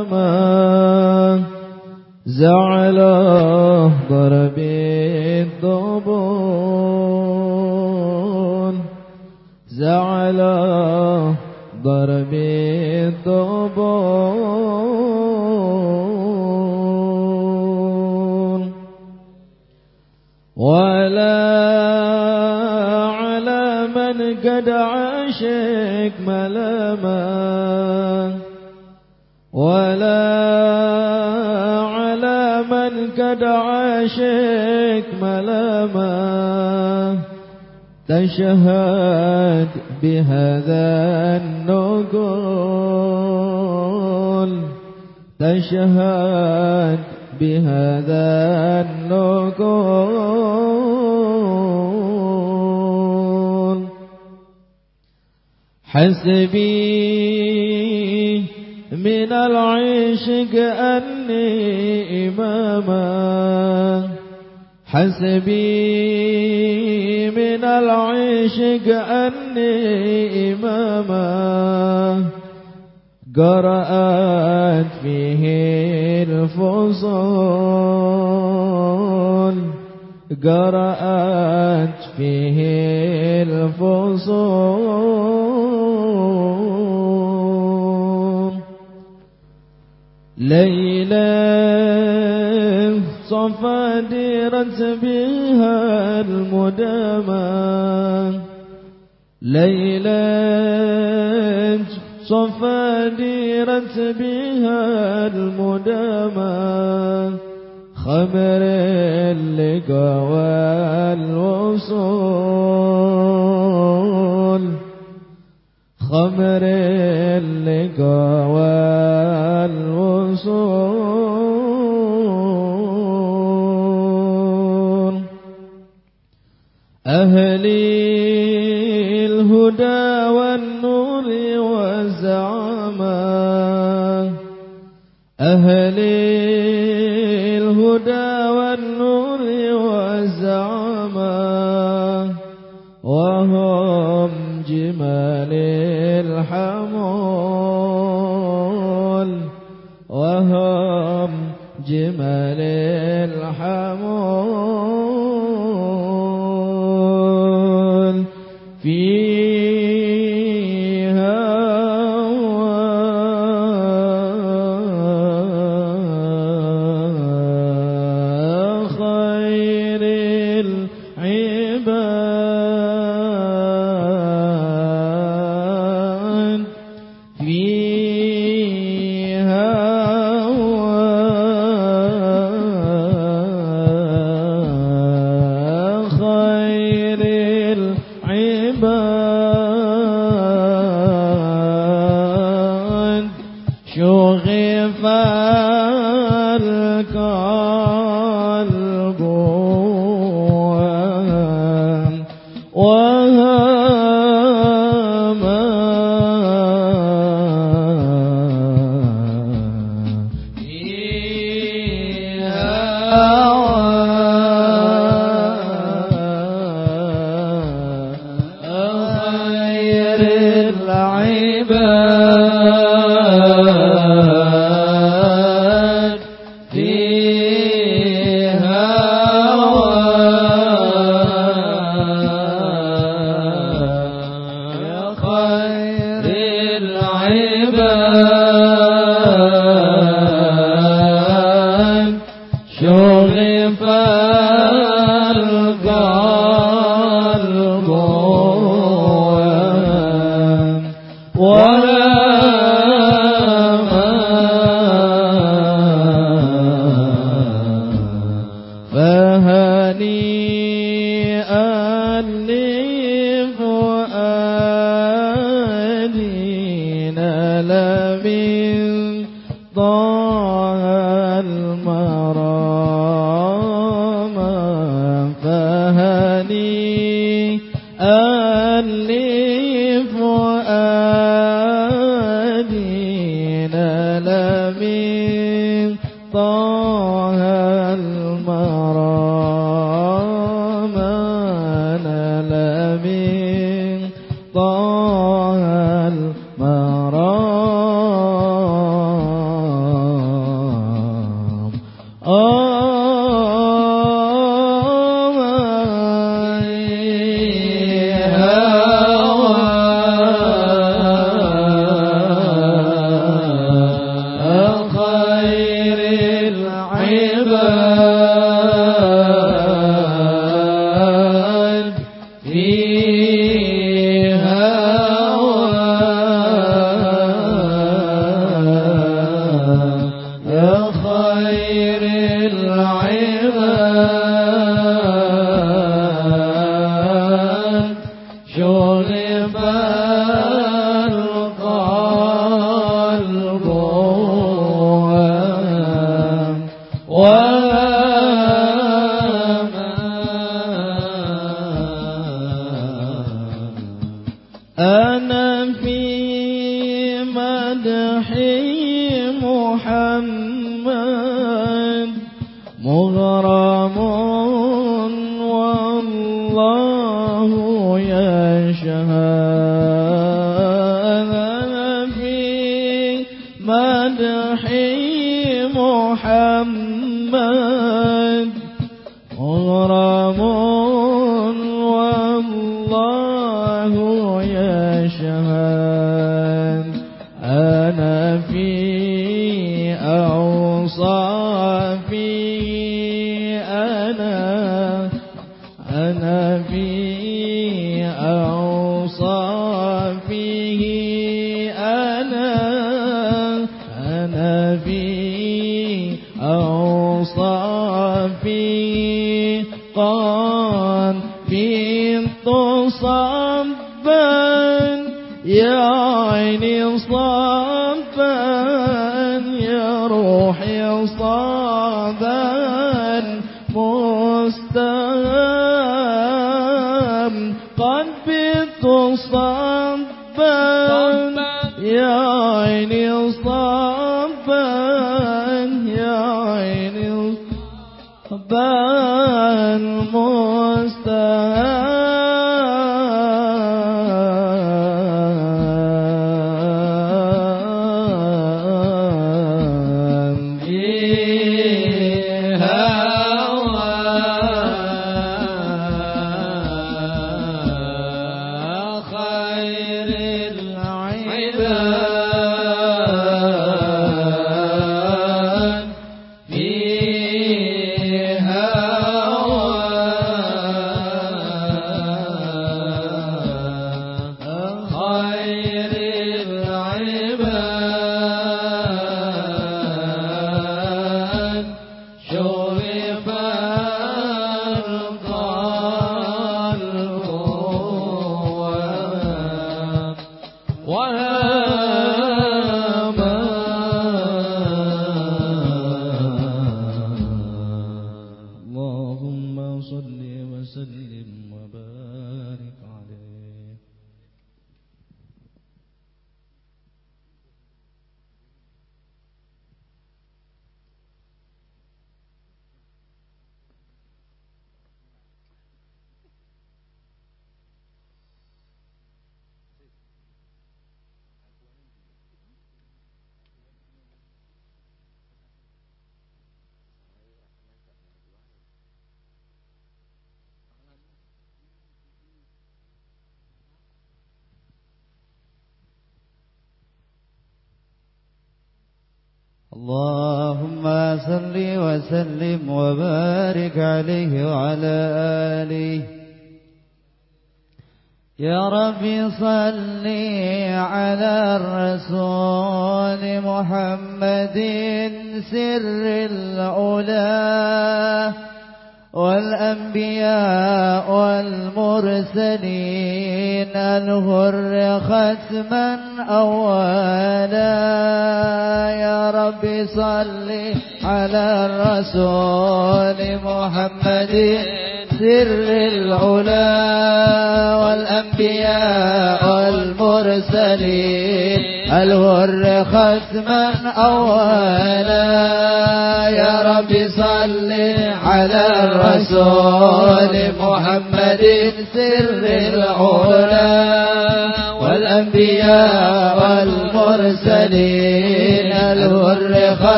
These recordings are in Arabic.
ملما زعله ضرب الضبون. زعله ضرب الضبون. ولا على من قد عاشق ملما قد عاشق ملما تشهد بهذا النقول. تشهد بهذا النقول. حسبي من العشق أني إماما. حسبي من العشق أني إماما. قرأت فيه الفصول. قرأت فيه الفصول. ليلة صفا ديرت بها المدامى ليلة صفا ديرت بها المدامى خمر اللقى والوصول. خمر اللقى والوصول. أهلي الهدى والنور والزعامة. أهلي الهدى والنور والزعامة. وهم جمال الحمول. وهم جمال الحمول.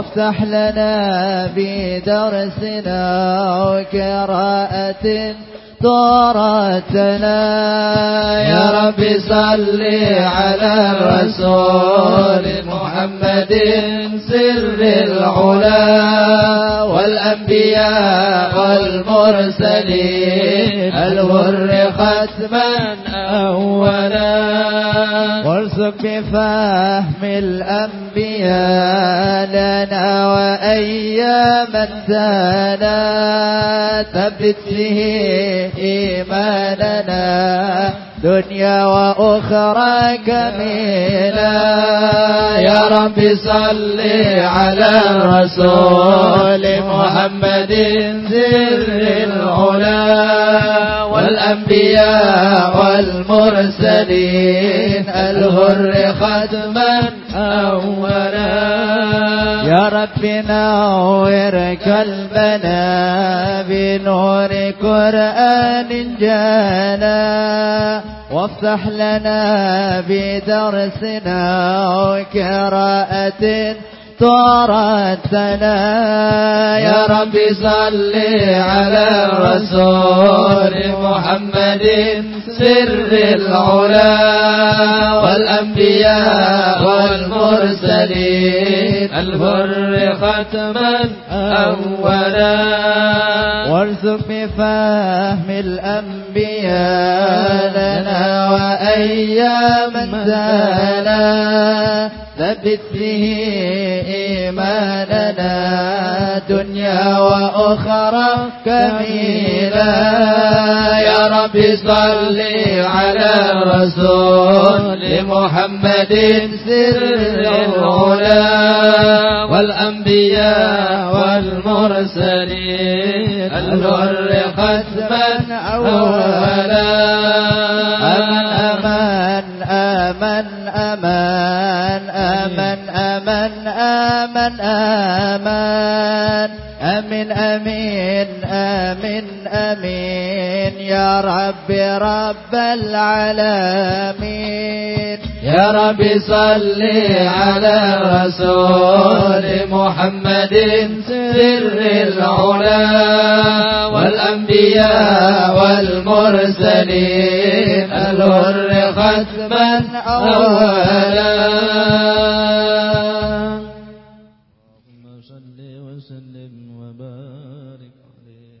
وافتح لنا بدرسنا وقراءة طارتنا يا رب صل على الرسول محمد سر العلا والأنبياء والمرسلين. الور ختما أولا. بفهم الأنبياء لنا وأيام السنة تبلت به إيماننا. دنيا وأخرى كميلا يا رب صل على الرسول محمد سر العلا والأنبياء والمرسلين الهر ختما أولا. يا رب قلبنا بنور قرآن جانا. وافتح لنا بدرسنا وقراءة تورثنا يا رب صل على الرسول محمد سر العلا والأنبياء والمرسلين. البر ختما أولا. وارزق بفهم الأنبياء لنا وأياما زالا ثبت به إيماننا دنيا وأخرى كميلا يا رب صل على الرسول محمد سر العلا والأنبياء والمرسلين. البر ختما أولا. أمن أمن أمان أمن. أمن أمان أمين أمين أمين أمين يا رب رب العالمين. يا رب صل على الرسول محمد سر العلا والأنبياء والمرسلين الهر ختما أولا اللهم صل وسلم وبارك عليه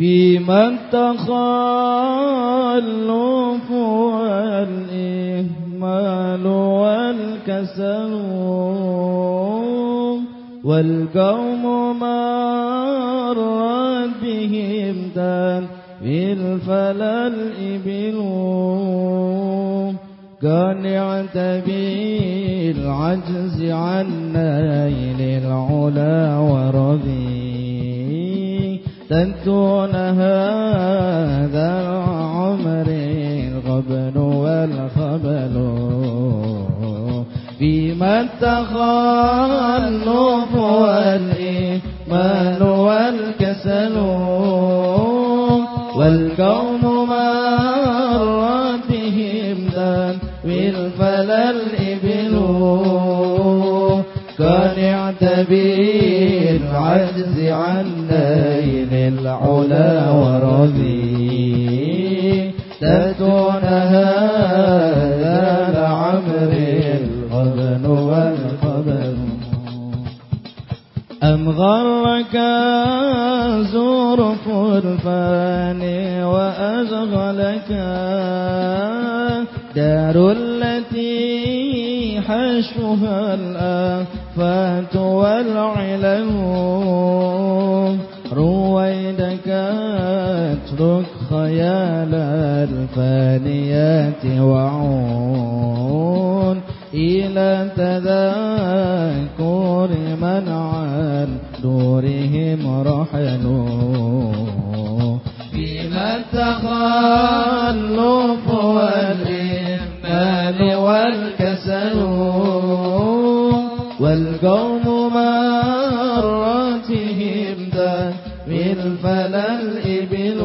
فيما التخلف والإهمال والكسل والقوم مرت بهم دان بالفلا الإبل قانعت بالعجز عن نيل العلا ورضي تنتون هذا العمر الغبن والخبل فيما التخلف والإيمان والكسل والكون مرت بهم دان بالفلا الإبل. قانعت بالعجز عن نيل العلا ورضي تدون هذا العمر الغبن والقبل أم غرك زرف الفاني وأشغلك دار التي حشوها الآفات والعلل رويدك اترك خيال الفانيات وعون. إلى تذكر من عن دورهم رحلوا. فيما التخلف والإهمال والكسل. والقوم مراتهم ذوي الفلا الإبل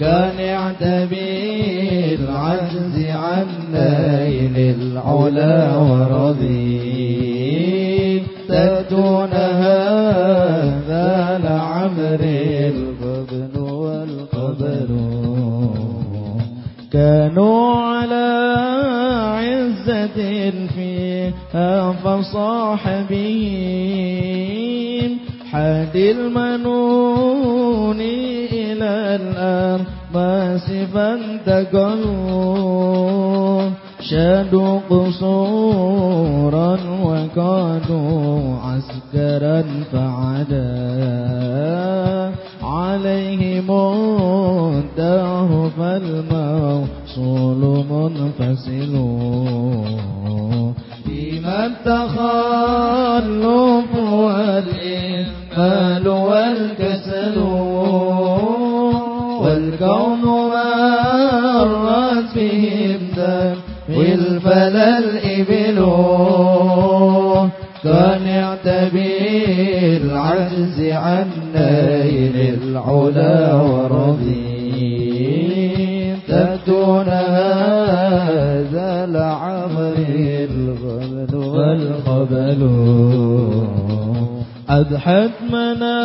كان يعتبي العجز عن نيل العلا ورضي تدون هذا لعمر القبل والقبل كانوا فيها فصاح بهم حد المنون إلى الأرماس فانتقلوا شادوا قصورا وكادوا عسكرا فعدا عليهم الدهر فالموصول منفصل فيما التخلف والإهمال والكسل والكون مرت بهم ذوي الفلا الإبل كان يعتبي العجز عن نيل العلا ورضي تأتون هذا لعمر والقبل أضحت منازلهم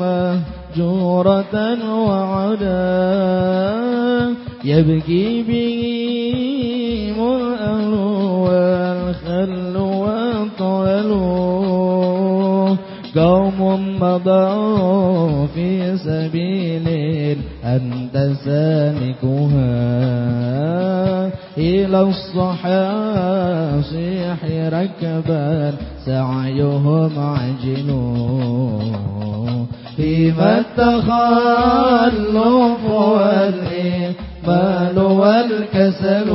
مهجورة وعدا. يبكي بهم الأهل والخل والطول. قوم مضوا في سبيل أنت سالكها إلى الصحاصيح ركبا سعيهم عجل فيما التخلف والإقبال والكسل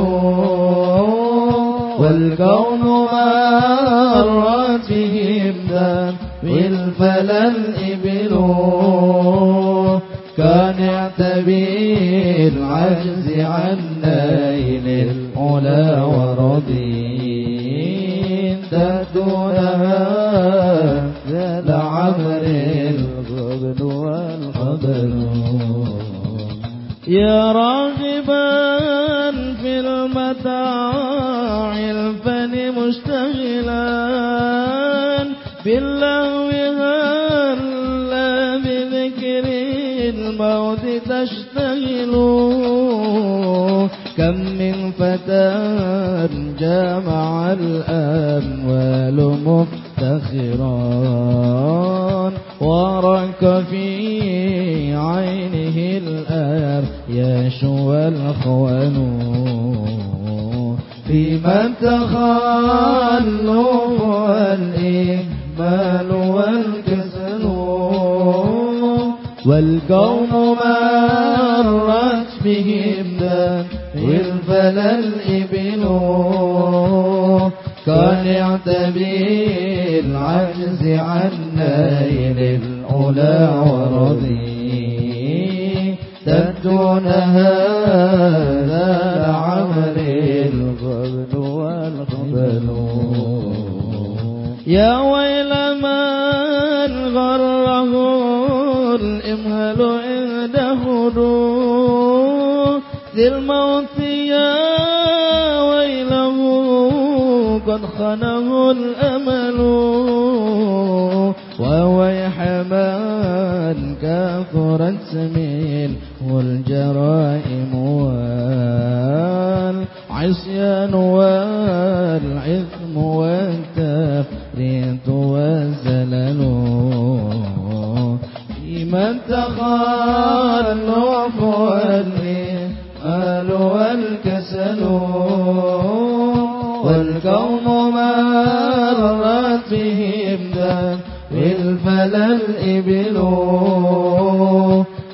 والكون مرت بهم ذوي الفلا الإبل كان يعتبي العجز عن نيل العلا ورضي تدون هذا لعمر الغبن والقبل يا راغبا كم من فتى جامع الأموال مفتخرا ورك في عينه الأرياش والخوان فيما التخلف والإهمال والكسل والقوم مرت بهم ذوي الفلا الإبل كان يعتبي العجز عن نيل العلا ورضي تدون هذا لعمل الغبن والقبل يا ويل من غره الإمهل عند هدوء ذي الموت ويله قد خنه الأمل. وويح من كثرت سمين والجرائم والعصيان والعثم والتفريط والزلل. فيمن تخلف والإهمال والكسل والقوم مرت بهم ذوي الفلا الإبل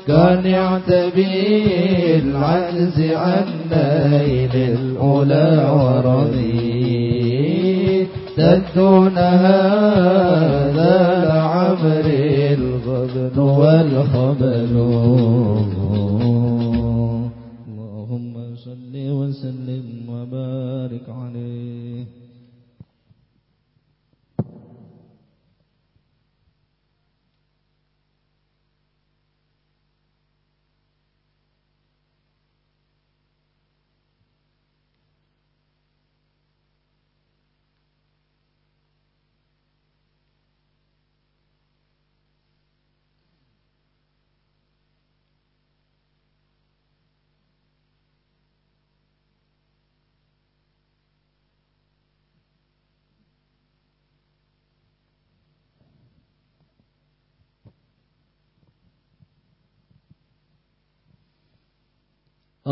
كان يعتبي العجز عن نيل العلا ورضي تدون هذا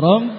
رب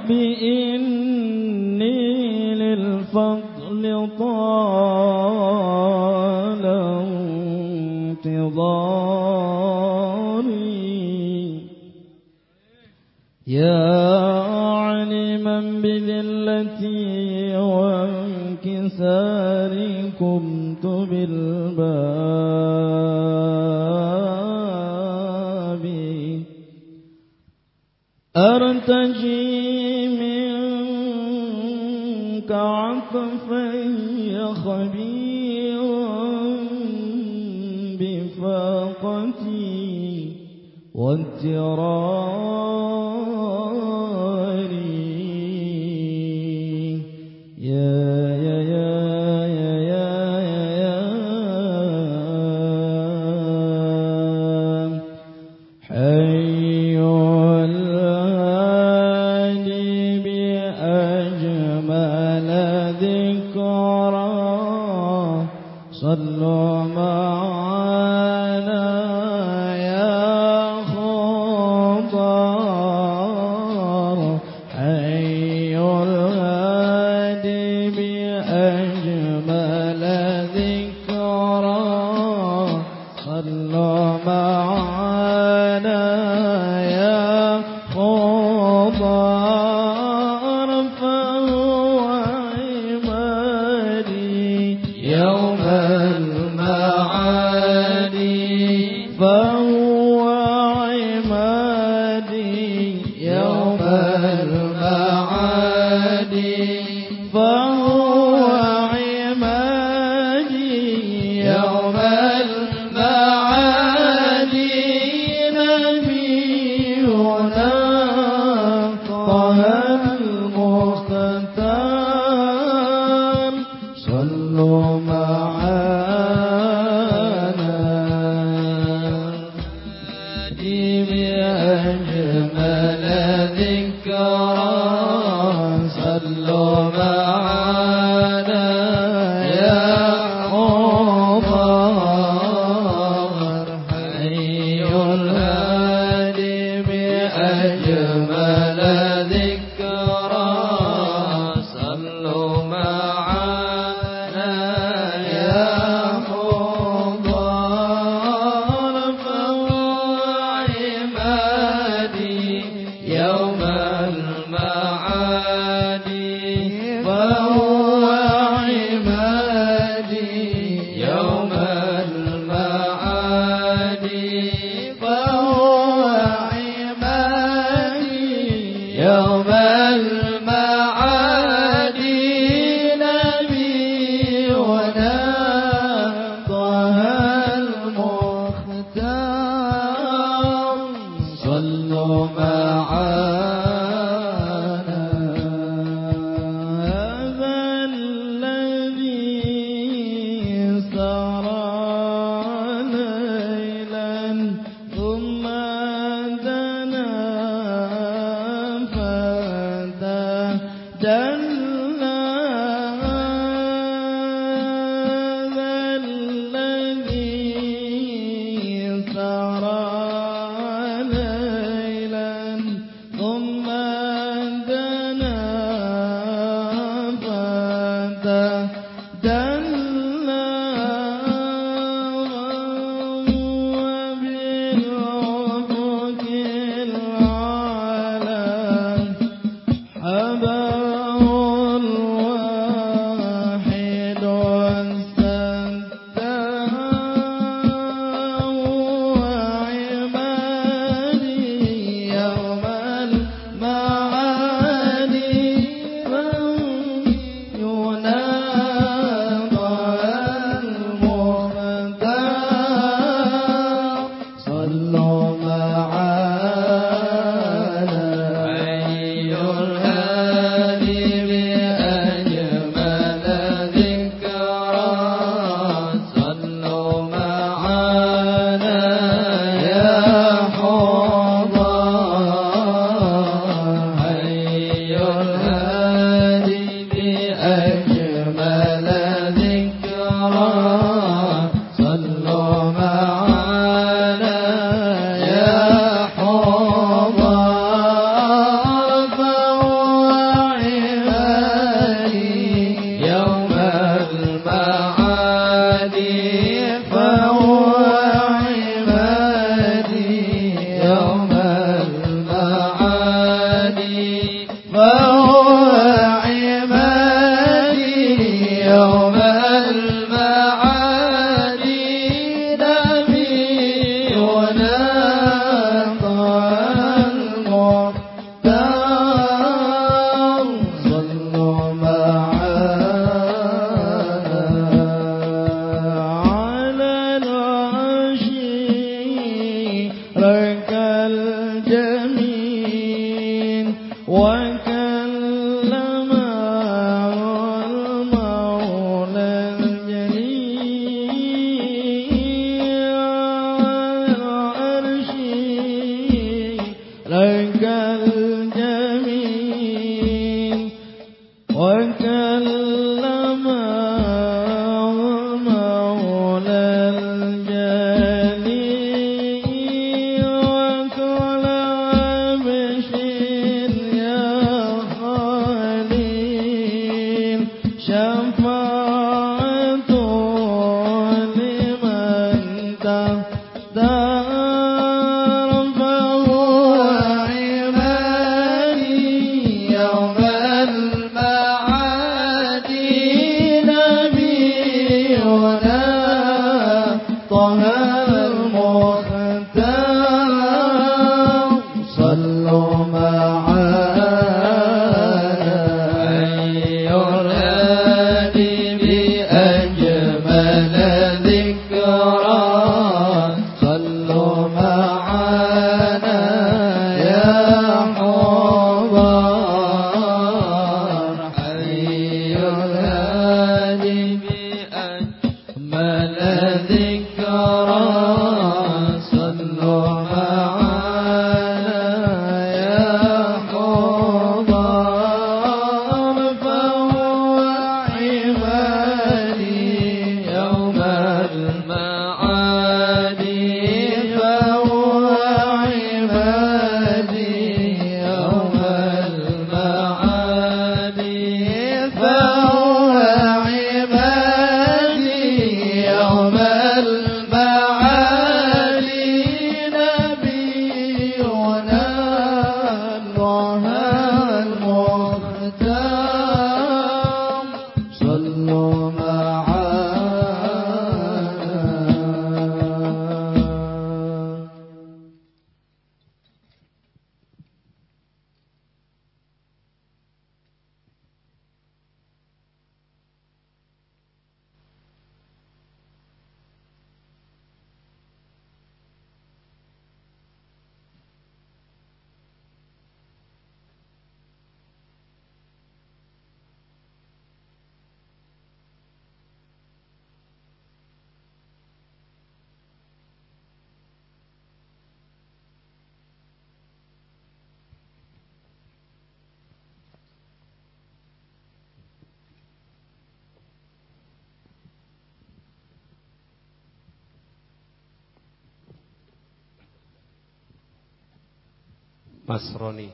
Mas Roni,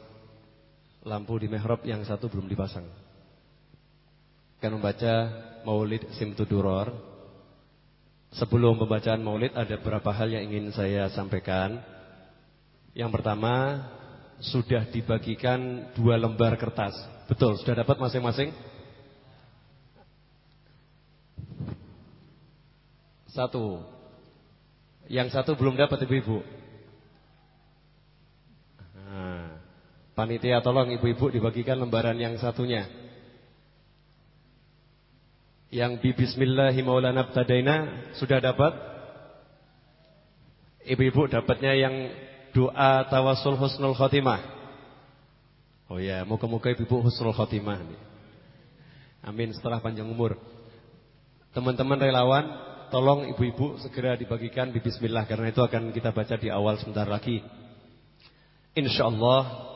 lampu di mihrab yang satu belum dipasang. Akan membaca Maulid Simtuduror. Sebelum pembacaan Maulid ada beberapa hal yang ingin saya sampaikan. Yang pertama, sudah dibagikan dua lembar kertas. Betul, sudah dapat masing-masing? Satu. Yang satu belum dapat ibu-ibu. Nah, panitia tolong ibu-ibu dibagikan lembaran yang satunya. Yang bi bismillahi maulana sudah dapat? Ibu-ibu dapatnya yang doa tawasul husnul khotimah. Oh ya, moga-moga ibu-ibu husnul khotimah. Amin setelah panjang umur. Teman-teman relawan, tolong ibu-ibu segera dibagikan bi bismillah karena itu akan kita baca di awal sebentar lagi. Insya Allah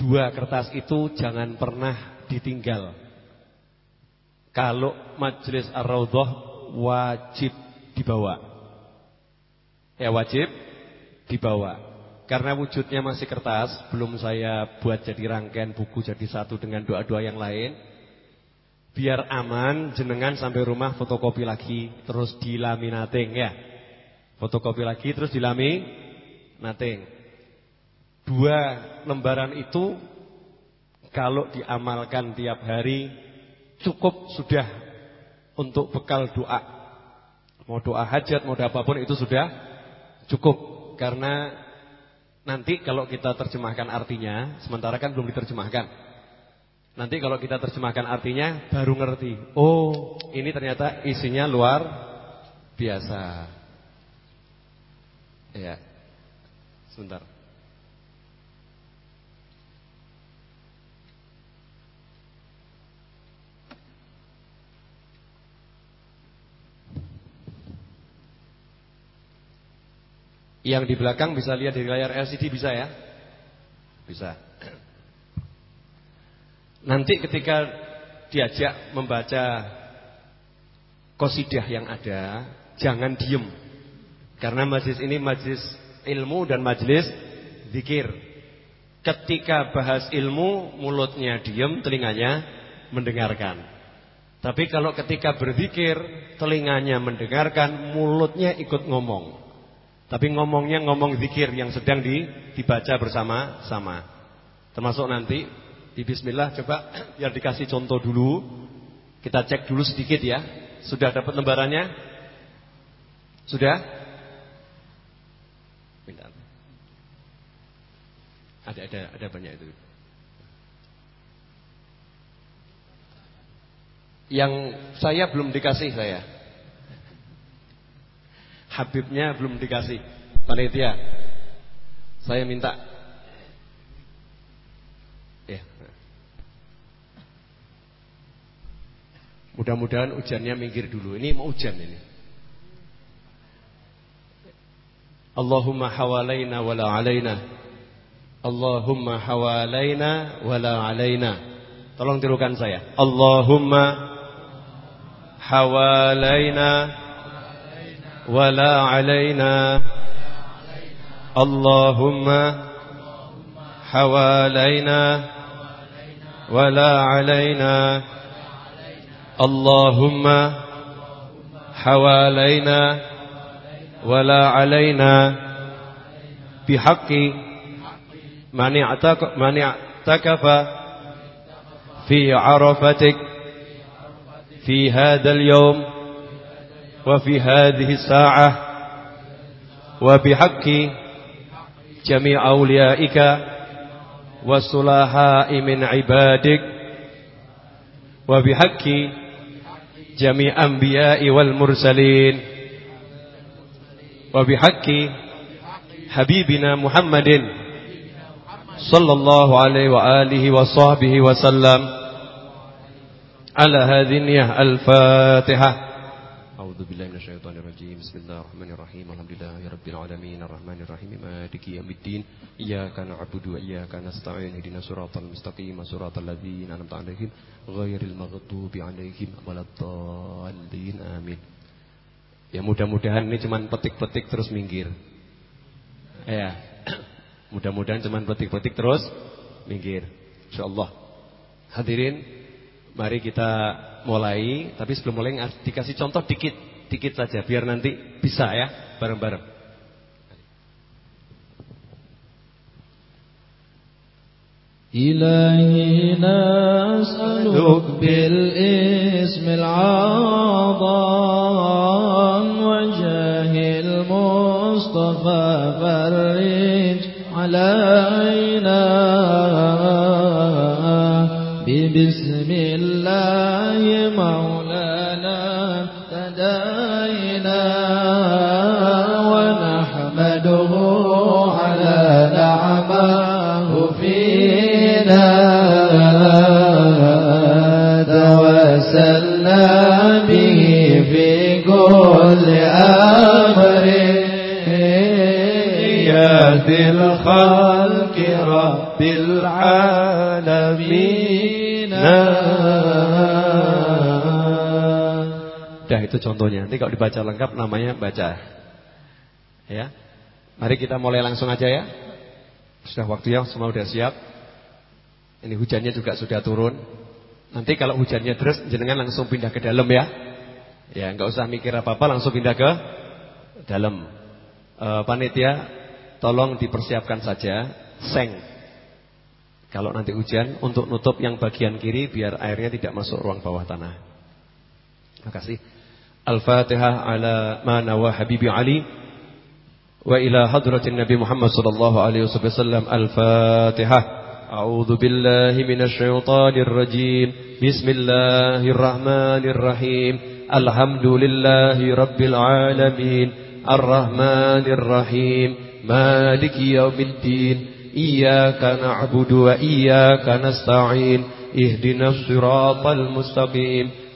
dua kertas itu jangan pernah ditinggal. Kalau majelis ar-raudhah wajib dibawa. Ya wajib dibawa. Karena wujudnya masih kertas, belum saya buat jadi rangkaian buku jadi satu dengan doa-doa yang lain. Biar aman, jenengan sampai rumah fotokopi lagi, terus dilaminating ya. Fotokopi lagi terus dilaminating. Dua lembaran itu kalau diamalkan tiap hari cukup sudah untuk bekal doa. Mau doa hajat, mau doa apa pun itu sudah cukup. Karena nanti kalau kita terjemahkan artinya, sementara kan belum diterjemahkan. Nanti kalau kita terjemahkan artinya baru ngerti. Oh, ini ternyata isinya luar biasa. Ya. Sebentar. Yang di belakang bisa lihat di layar LCD bisa ya? Bisa. Nanti ketika diajak membaca kosidah yang ada, jangan diem. Karena majlis ini majlis ilmu dan majlis zikir. Ketika bahas ilmu, mulutnya diem, telinganya mendengarkan. Tapi kalau ketika berzikir, telinganya mendengarkan, mulutnya ikut ngomong. Tapi ngomongnya ngomong zikir yang sedang di, dibaca bersama-sama. Termasuk nanti di bismillah coba biar dikasih contoh dulu. Kita cek dulu sedikit ya. Sudah dapat lembarannya? Sudah? Minta. Ada ada ada banyak itu. Yang saya belum dikasih saya. Habibnya belum dikasih panitia. Saya minta. Ya. Mudah-mudahan hujannya minggir dulu. Ini mau hujan ini. Allahumma hawalaina wala alaina. Allahumma hawalaina wala alaina. Tolong tirukan saya. Allahumma hawalaina ولا علينا. اللهم حوالينا ولا علينا. اللهم حوالينا ولا علينا. بحق من اعتكف في عرفتك في هذا اليوم. وفي هذه الساعة وبحق جميع أوليائك والصلاحاء من عبادك وبحق جميع أنبياء والمرسلين وبحق حبيبنا محمد صلى الله عليه وآله وصحبه وسلم على هذه النية الفاتحة. أعوذ بالله من الشيطان الرجيم بسم الله الرحمن الرحيم الحمد لله رب العالمين الرحمن الرحيم مالك يوم الدين إياك نعبد وإياك نستعين اهدنا الصراط المستقيم صراط الذين أنعمت عليهم غير المغضوب عليهم ولا الضالين آمين Ya mudah-mudahan ini cuma petik-petik terus minggir. Ya. Mudah-mudahan cuma petik-petik terus minggir. InsyaAllah. Hadirin Mari kita mulai, tapi sebelum mulai dikasih contoh dikit, dikit saja biar nanti bisa ya bareng-bareng. إلهي نسألك بالاسم العظام وجاه المصطفى فرج علينا ببسم الله مولانا تداينا ونحمده على نعمه فينا. توسلنا به في كل أمر. يا ذي الخلق رب العالمين. Dah itu contohnya. Nanti kalau dibaca lengkap namanya baca. Ya. Mari kita mulai langsung aja ya. Sudah waktunya semua sudah siap. Ini hujannya juga sudah turun. Nanti kalau hujannya terus jenengan langsung pindah ke dalam ya. Ya, nggak usah mikir apa-apa langsung pindah ke dalam. E, panitia tolong dipersiapkan saja seng. Kalau nanti hujan untuk nutup yang bagian kiri biar airnya tidak masuk ruang bawah tanah. Terima kasih. Al-Fatihah ala mana wa Habibi Ali wa ila hadratin Nabi Muhammad sallallahu alaihi wasallam. Al-Fatihah. أعوذ بالله من الشيطان الرجيم. بسم الله الرحمن الرحيم. الحمد لله رب العالمين. الرحمن الرحيم. مالك يوم الدين. إياك نعبد وإياك نستعين. اهدنا الصراط المستقيم.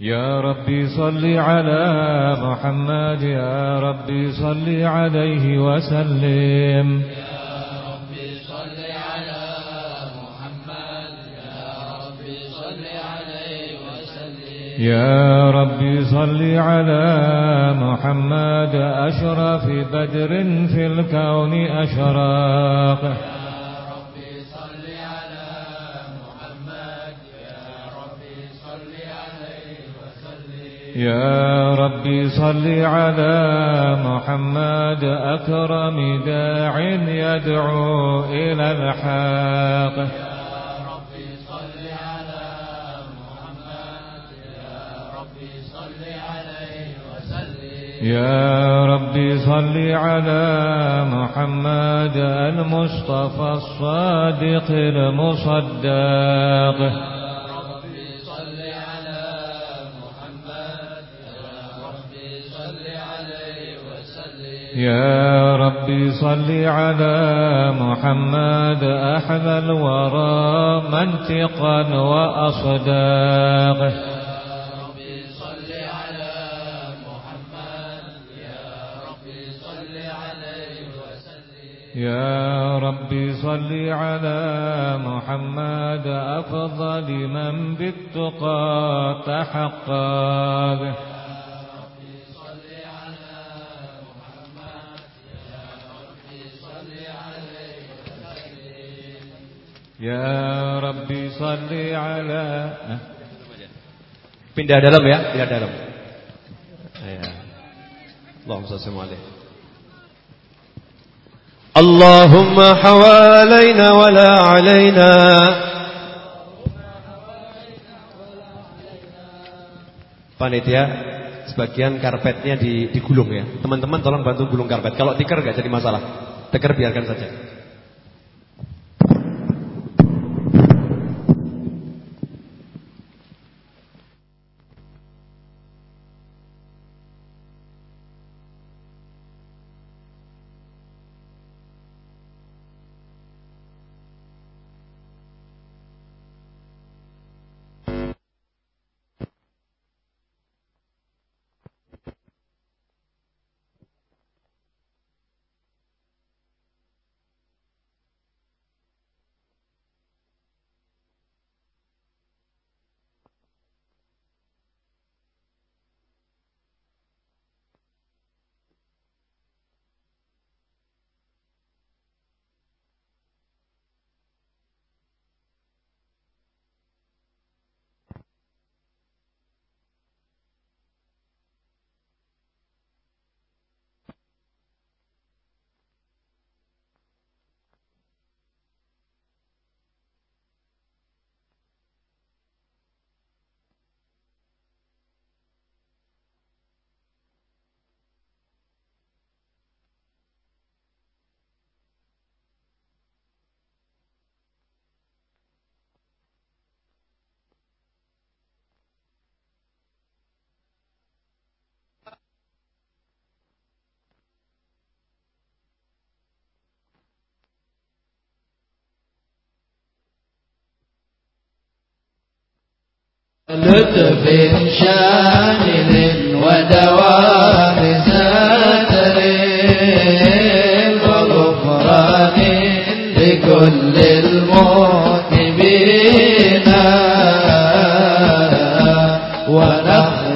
يا ربي صل على محمد يا ربي صل عليه وسلم. يا ربي صل على محمد يا ربي صل عليه وسلم يا ربي صل على محمد أشرف بدر في الكون أشراق. يا ربي صل على محمد أكرم داع يدعو إلى الحق. يا ربي صل على محمد المصطفى الصادق المصدق. يا ربي صل على محمد أحلى الورى منطقا وأصداق. يا ربي صل على محمد يا ربي صل عليه وسلم يا ربي صل على محمد أفضل من بالتقى Ya Rabbi salli ala Pindah dalam ya, pindah dalam. Ya. Allahumma salli alaihi. Allahumma hawalaina wala alaina. Panitia, sebagian karpetnya digulung ya. Teman-teman tolong bantu gulung karpet. Kalau tikar gak jadi masalah. Tikar biarkan saja. لطف شامل ودوام ساتر وغفران لكل كل المذنبين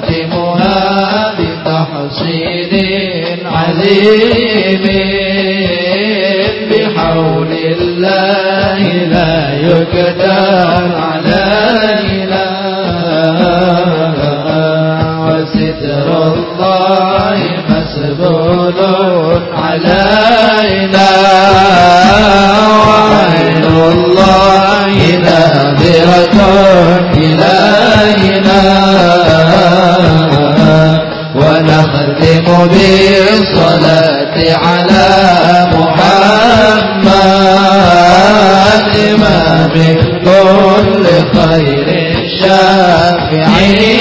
ونختمها بتحصيل عظيم بحول الله لا يقدر علينا وعين الله ناظرة إلينا ونختم بالصلاة على محمد إمام كل خير شافعين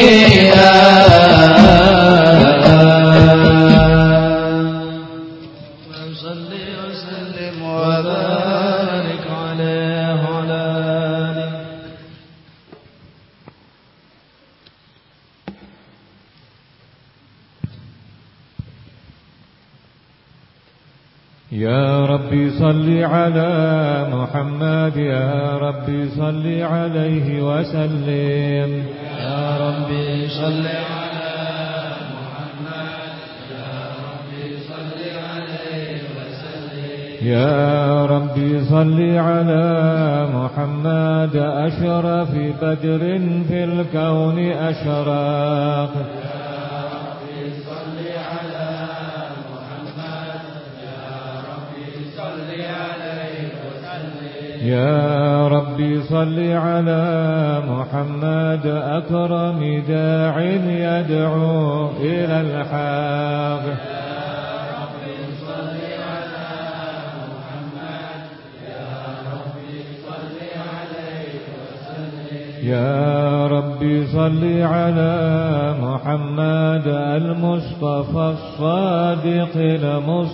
أشرف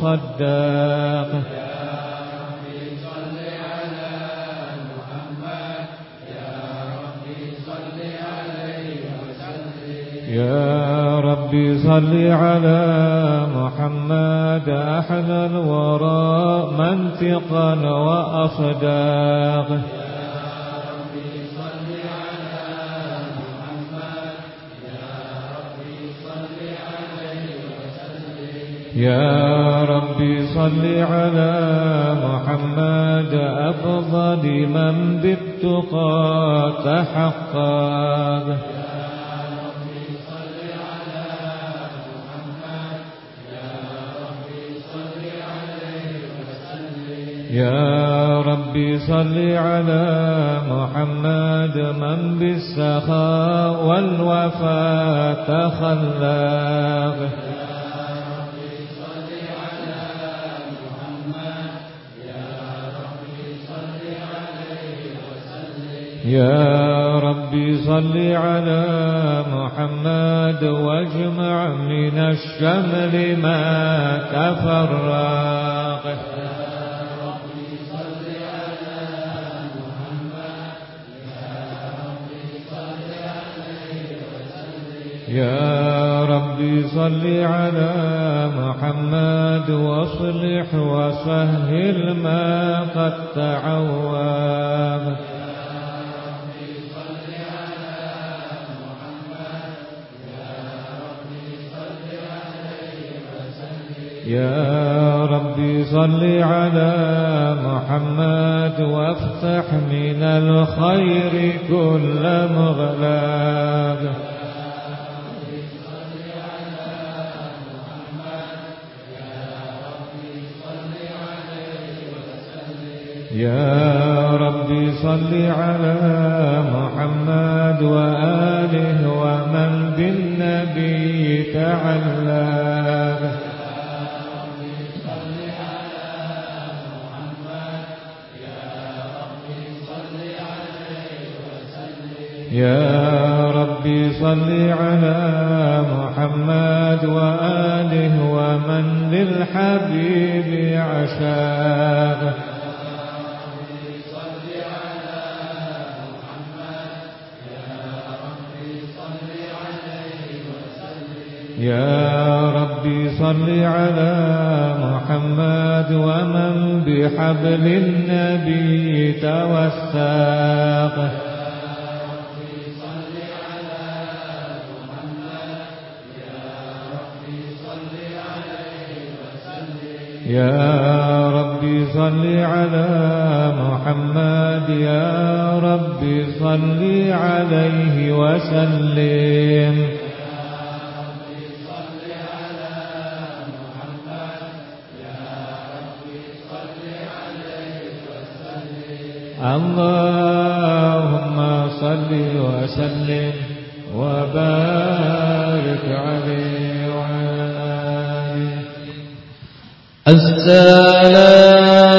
المصدق يا ربي صل على محمد أحد الورى منطقا وأصداق. يا ربي صل على محمد أفضل من بالتقى تحقق يا ربي صل على محمد من بالسخاء والوفاء تخلق. يا ربي صل على محمد واجمع من الشمل ما تفرق. يا ربي صل على محمد واصلح وسهل ما قد تعوض يا ربي صل على محمد وافتح من الخير كل مغلاق يا ربي صل على محمد وآله ومن بالنبي تعلق. يا ربي صل على محمد وآله ومن للحبيب عشاء. يا ربي صل على محمد ومن بحبل النبي توساقه يا ربي صل على محمد ومن بحبل النبي توساقه يا ربي صل على محمد يا ربي صل عليه وسلم. اللهم صل وسلم وبارك عليه. السلام.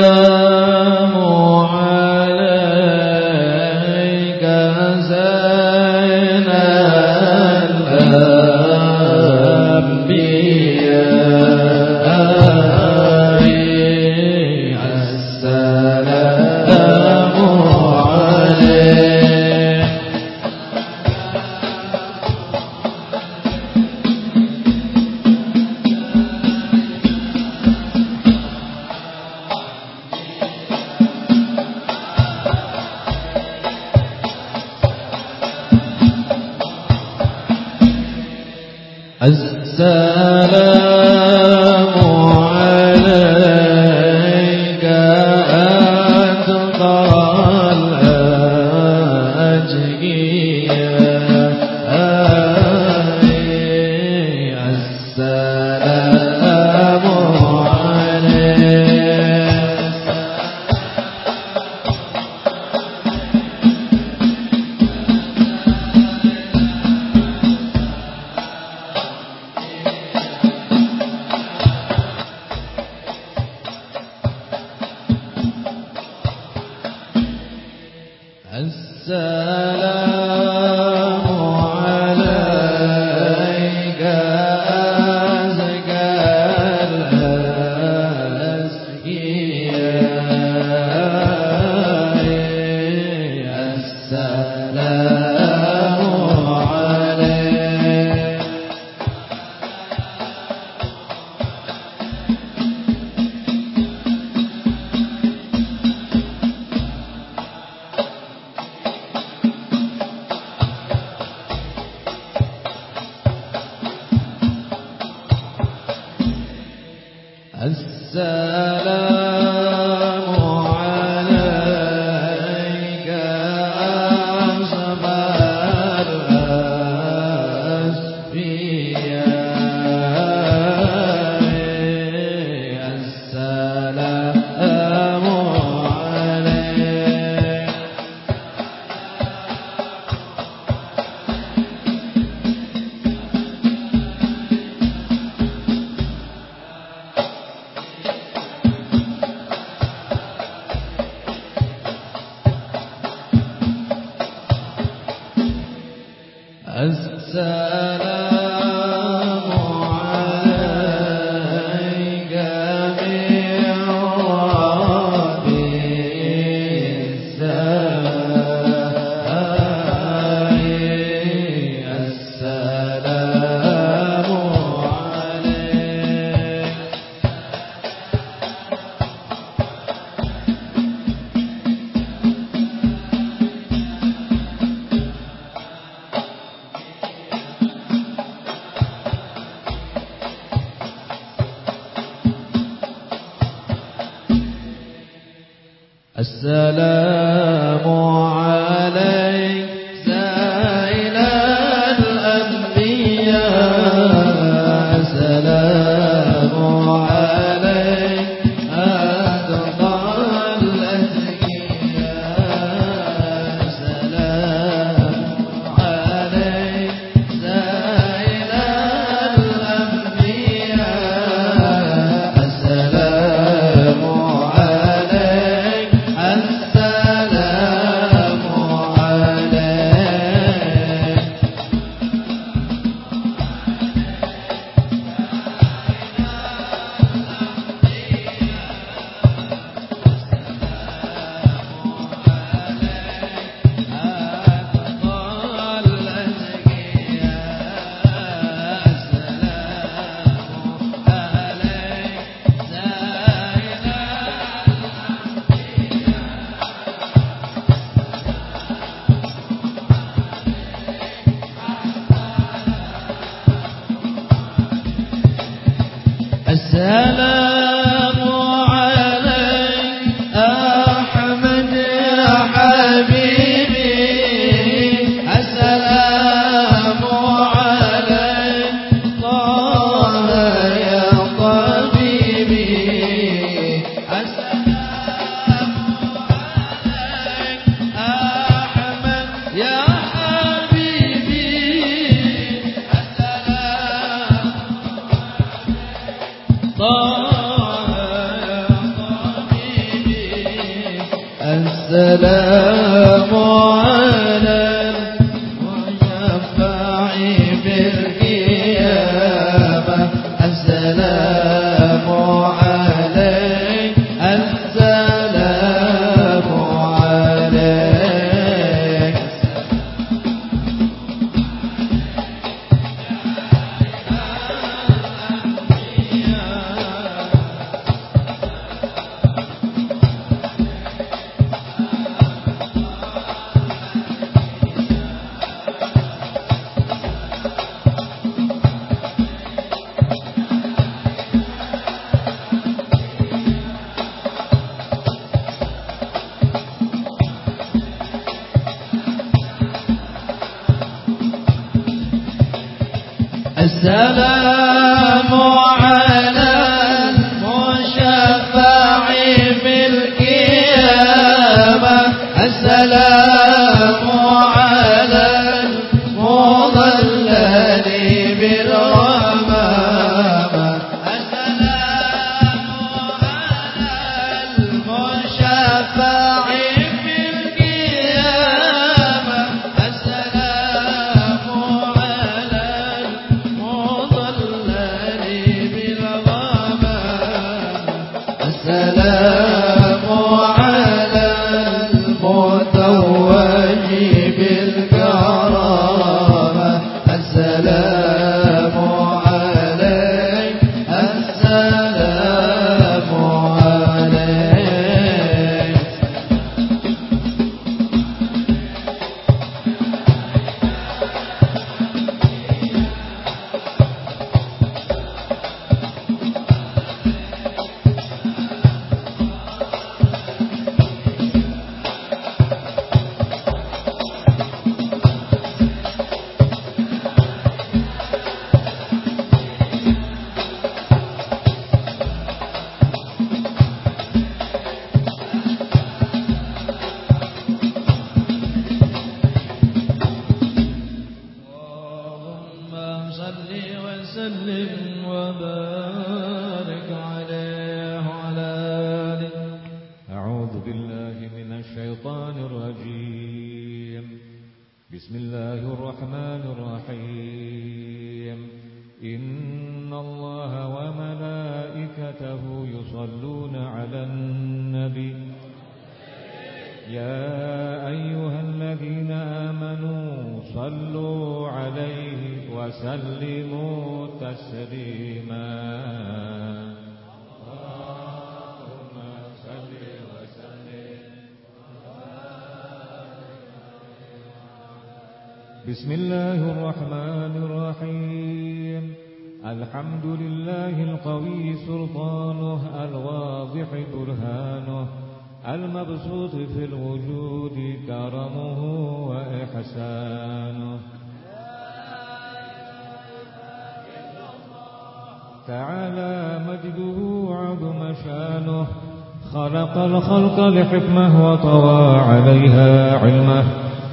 الخلق لحكمه وطوى عليها علمه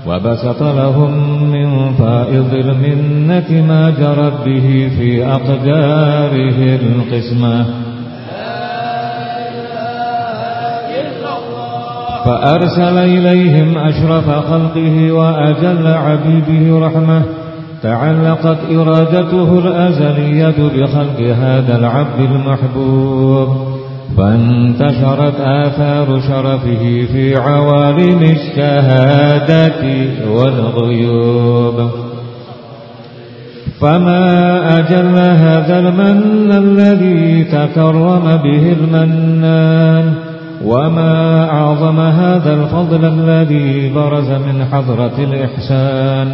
وبسط لهم من فائض المنة ما جرت به في أقداره القسمة. فأرسل إليهم أشرف خلقه وأجل عبيده رحمة. تعلقت إرادته الأزلية بخلق هذا العبد المحبوب. فانتشرت آثار شرفه في عوالم الشهادة والغيوب. فما أجل هذا المن الذي تكرم به المنان وما أعظم هذا الفضل الذي برز من حضرة الإحسان.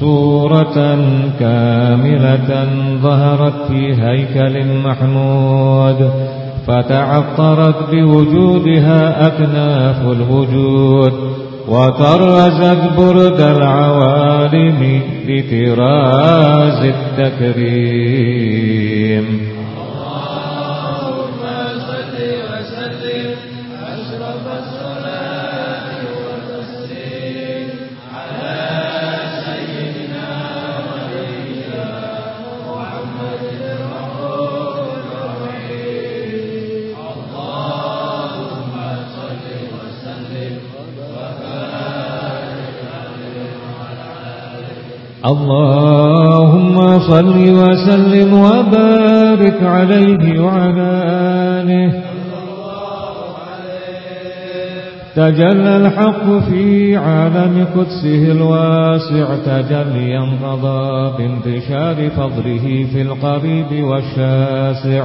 صورة كاملة ظهرت في هيكل محمود. فتعطرت بوجودها أكناف الوجود وطرزت برد العوالم بطراز التكريم. اللهم صل وسلم وبارك عليه وعلى آله. تجلى الحق في عالم قدسه الواسع تجليا قضى بانتشار فضله في القريب والشاسع.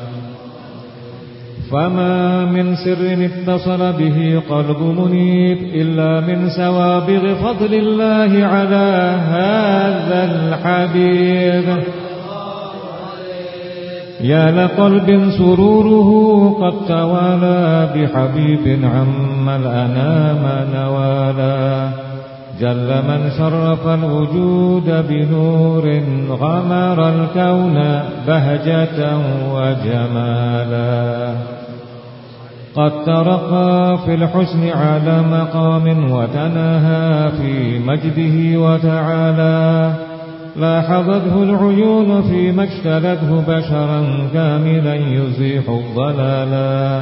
فما من سر اتصل به قلب منيب إلا من سوابغ فضل الله على هذا الحبيب. يا لقلب سروره قد توالى بحبيب عم الأنام نوالا. جل من شرف الوجود بنور غمر الكون بهجة وجمالا. قد ترقى في الحسن على مقام وتناهى في مجده وتعالى. لاحظته العيون فيما اجتلته بشرا كاملا يزيح الضلالا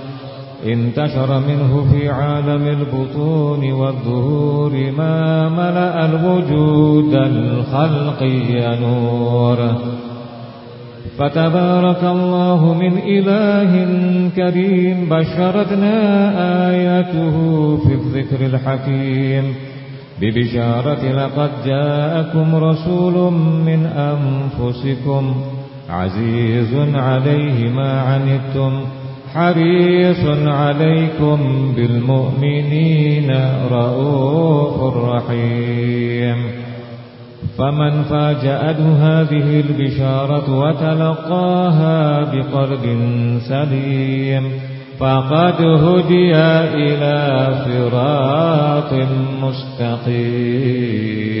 انتشر منه في عالم البطون والظهور ما ملأ الوجود الخلقي نور. فتبارك الله من إله كريم بشرتنا آياته في الذكر الحكيم. ببشارة لقد جاءكم رسول من أنفسكم عزيز عليه ما عنتم. حريص عليكم بالمؤمنين رؤوف رحيم. فمن فاجأته هذه البشارة وتلقاها بقلب سليم فقد هدي إلى صراط مستقيم.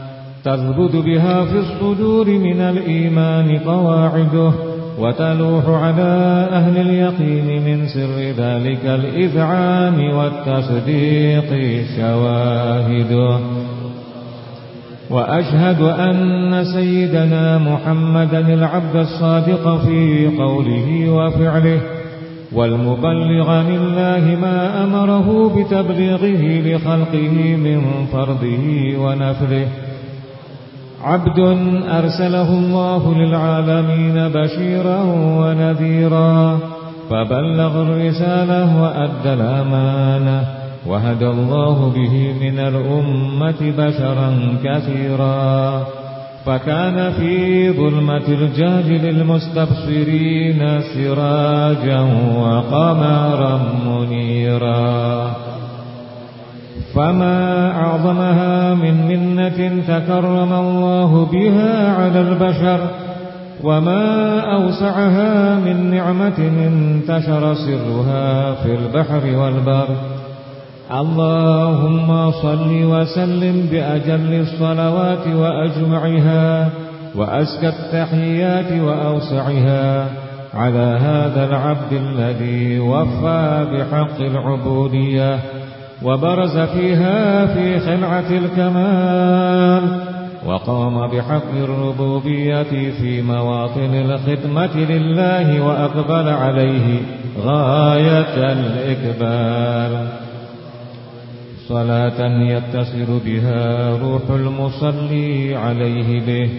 تثبت بها في الصدور من الإيمان قواعده وتلوح على أهل اليقين من سر ذلك الإذعان والتصديق شواهده. وأشهد أن سيدنا محمدا العبد الصادق في قوله وفعله والمبلغ عن الله ما أمره بتبليغه لخلقه من فرضه ونفله. عبد أرسله الله للعالمين بشيرا ونذيرا فبلغ الرسالة وأدى الأمانة وهدى الله به من الأمة بشرا كثيرا. فكان في ظلمة الجهل للمستبصرين سراجا وقمرا منيرا. فما أعظمها من منة تكرم الله بها على البشر وما أوسعها من نعمة انتشر سرها في البحر والبر. اللهم صل وسلم بأجل الصلوات وأجمعها وأزكى التحيات وأوسعها على هذا العبد الذي وفى بحق العبودية. وبرز فيها في خلعة الكمال وقام بحق الربوبية في مواطن الخدمة لله وأقبل عليه غاية الإقبال. صلاة يتصل بها روح المصلي عليه به.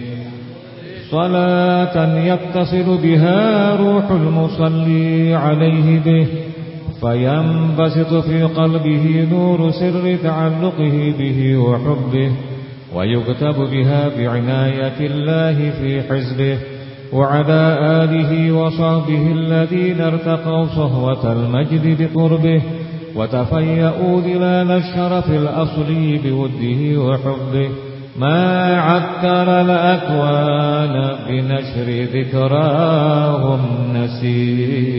صلاة يتصل بها روح المصلي عليه به. فينبسط في قلبه نور سر تعلقه به وحبه ويكتب بها بعناية الله في حزبه وعلى آله وصحبه الذين ارتقوا صهوة المجد بقربه وتفيأوا ظلال الشرف الأصلي بوده وحبه. ما عكر الأكوان بنشر ذكراهم نسيم.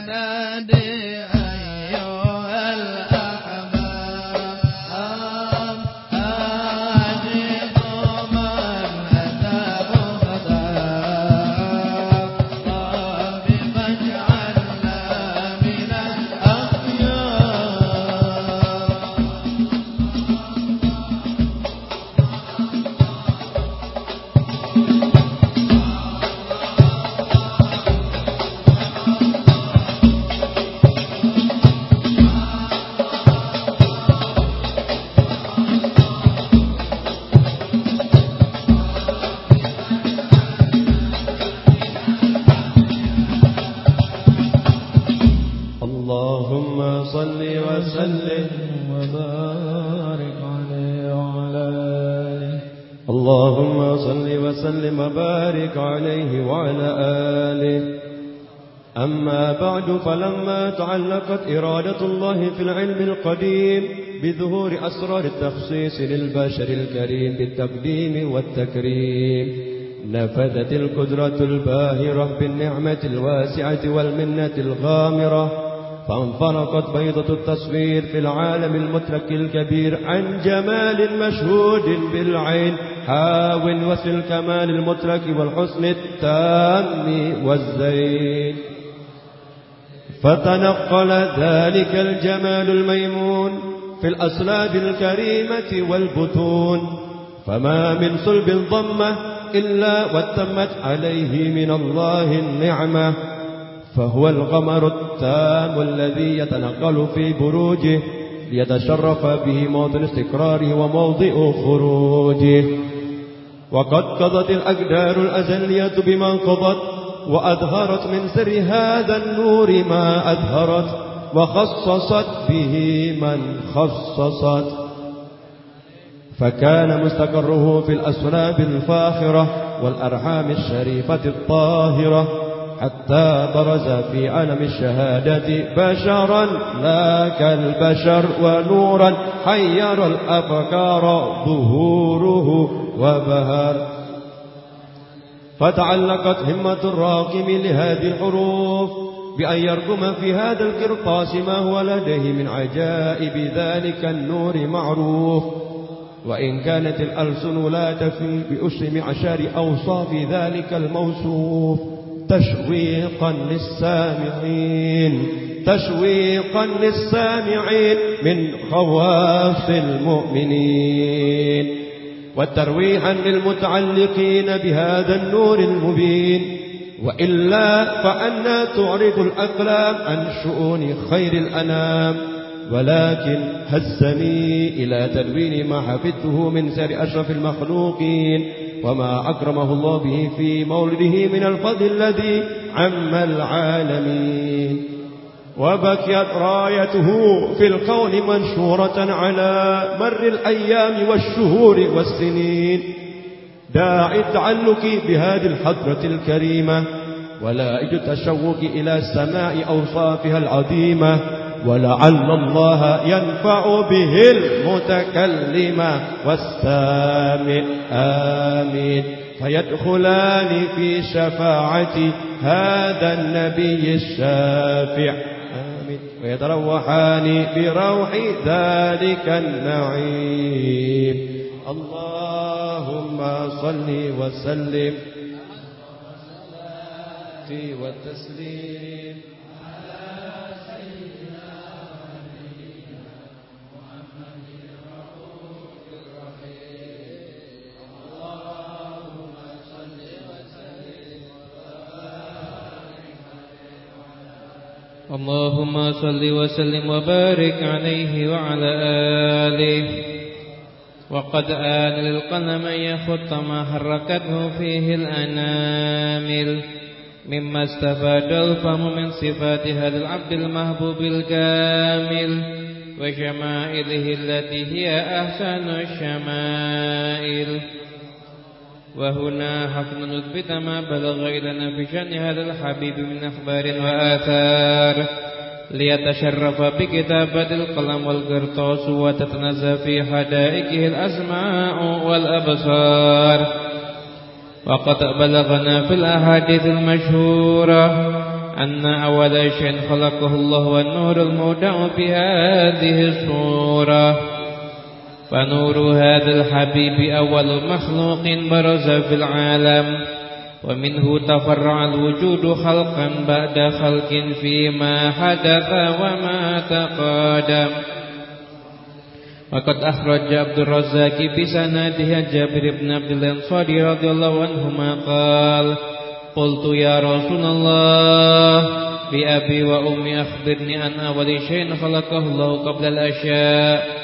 na تعلقت إرادة الله في العلم القديم بظهور أسرار التخصيص للبشر الكريم بالتقديم والتكريم. نفذت القدرة الباهرة بالنعمة الواسعة والمنة الغامرة فانفرقت بيضة التصوير في العالم المترك الكبير عن جمال مشهود بالعين حاول وصل الكمال المترك والحسن التام والزين. فتنقل ذلك الجمال الميمون في الأصلاب الكريمة والبطون فما من صلب ضمة إلا وتمت عليه من الله النعمة. فهو القمر التام الذي يتنقل في بروجه ليتشرف به موطن استقراره وموضع خروجه. وقد قضت الأقدار الأزلية بما قضت وأظهرت من سر هذا النور ما أظهرت وخصصت به من خصصت. فكان مستقره في الأسناب الفاخرة والأرحام الشريفة الطاهرة حتى برز في عالم الشهادة بشرا لا كالبشر ونورا حير الأفكار ظهوره وبهر فتعلقت همة الراقم لهذه الحروف بأن يرقم في هذا القرطاس ما هو لديه من عجائب ذلك النور معروف. وإن كانت الألسن لا تفي بأسر معشار أوصاف ذلك الموصوف تشويقا للسامعين تشويقا للسامعين من خواص المؤمنين. وترويحا للمتعلقين بهذا النور المبين. وإلا فأنا تعرض الأقلام عن شؤون خير الأنام. ولكن هزني إلى تدوين ما حفظته من سر أشرف المخلوقين. وما أكرمه الله به في مولده من الفضل الذي عم العالمين. وبكيت رايته في الكون منشورة على مر الأيام والشهور والسنين. داعي التعلق بهذه الحضرة الكريمة ولائج التشوق إلى سماع أوصافها العظيمة ولعل الله ينفع به المتكلم والسامع. آمين. فيدخلان في شفاعة هذا النبي الشافع. ويتروحان بروح ذلك النعيم. اللهم صل وسلم. والتسليم اللهم صل وسلم وبارك عليه وعلى آله. وقد آن للقلم أن يخط ما حركته فيه الأنامل. مما استفاد الفهم من صفات هذا العبد المحبوب الكامل. وشمائله التي هي أحسن الشمائل. وهنا حفظ نثبت ما بلغ إلينا في شأن هذا الحبيب من أخبار وآثار. ليتشرف بكتابة القلم والقرطاس وتتنزه في حدائقه الأسماء والأبصار. وقد بلغنا في الأحاديث المشهورة أن أول شيء خلقه الله والنور المودع بهذه الصورة. فنور هذا الحبيب أول مخلوق برز في العالم ومنه تفرع الوجود خلقا بعد خلق فيما حدث وما تقادم وقد أخرج عبد الرزاق بسناده جابر بن عبد الأنصاري رضي الله عنهما قال قلت يا رسول الله بأبي وأمي أخبرني عن أول شيء خلقه الله قبل الأشياء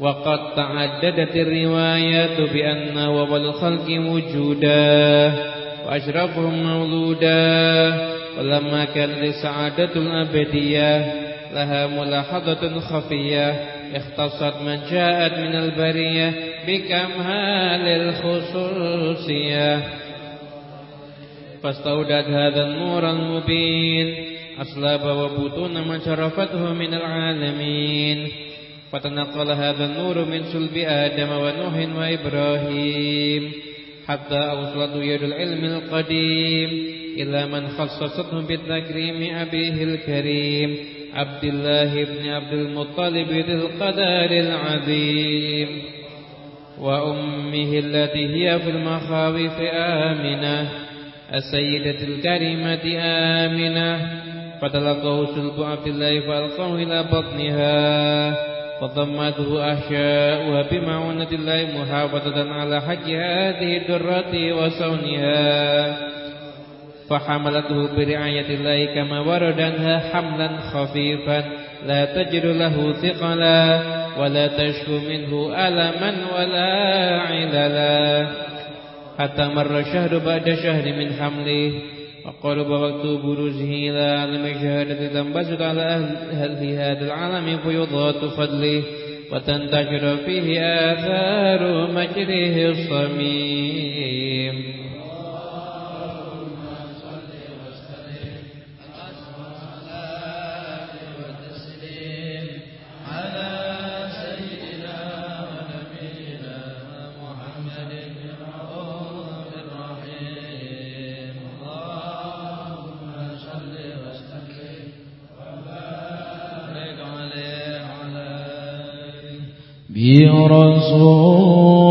وقد تعددت الروايات بأن أول الخلق وجودا وأشرفهم مولودا ولما كان السعادة الأبدية لها ملاحظة خفية اختصت من جاءت من البرية بكمال الخصوصية. فاستودت هذا النور المبين أصلاب وبطون من شرفته من العالمين. فتنقل هذا النور من سلب آدم ونوح وإبراهيم حتى أوصلت يد العلم القديم إلى من خصصته بالتكريم أبيه الكريم عبد الله بن عبد المطلب ذي القدر العظيم. وأمه التي هي في المخاوف آمنة السيدة الكريمة آمنة. فتلقه سلب عبد الله فألقاه إلى بطنها. فضمته أحشاؤها بمعونة الله محافظة على حق هذه الدرة وصونها. فحملته برعاية الله كما ورد عنها حملا خفيفا. لا تجد له ثقلا ولا تشكو منه ألما ولا عللا. حتى مر شهر بعد شهر من حمله وقرب وقت بروزه إلى عالم الشهادة تنبسط على أهل هذا العالم فيضغط فضله وتنتشر فيه آثار مجره الصميم. برسول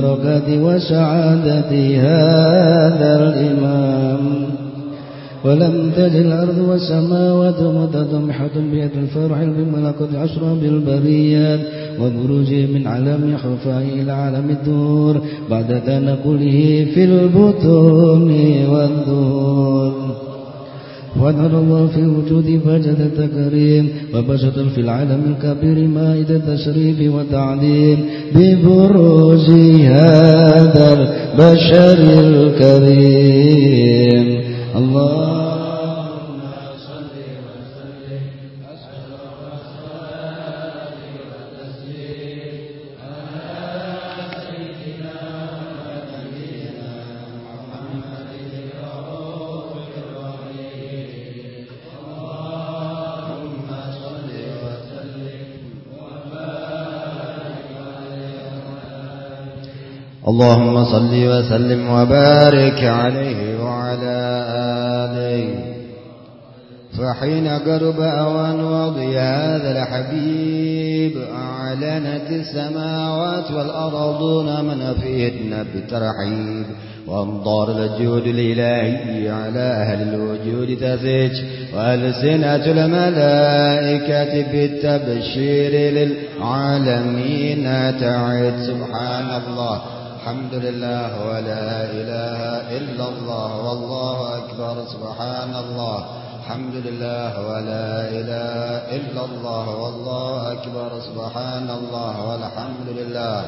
بركات وسعادة هذا الإمام. ولم تجد الأرض والسماوات متضمحة بيد الفرح بملكة عشرة بالبريات. وبروجه من علم حفاء إلى عالم الدور. بعد تنقله في البطون والدور ونرى الله في الوجود فجد تكريم وبسط في العالم الكبير مائدة تشريف وتعليم ببروز هذا البشر الكريم. اللهم اللهم صل وسلم وبارك عليه وعلى آله. فحين قرب أوان وضي هذا الحبيب أعلنت السماوات والأرضون من فيهن بالترحيب وانظر الجود الإلهي على أهل الوجود تزج وألسنة الملائكة بالتبشير للعالمين. تعد سبحان الله. الحمد لله ولا إله إلا الله والله أكبر سبحان الله. الحمد لله ولا إله إلا الله والله أكبر سبحان الله والحمد لله.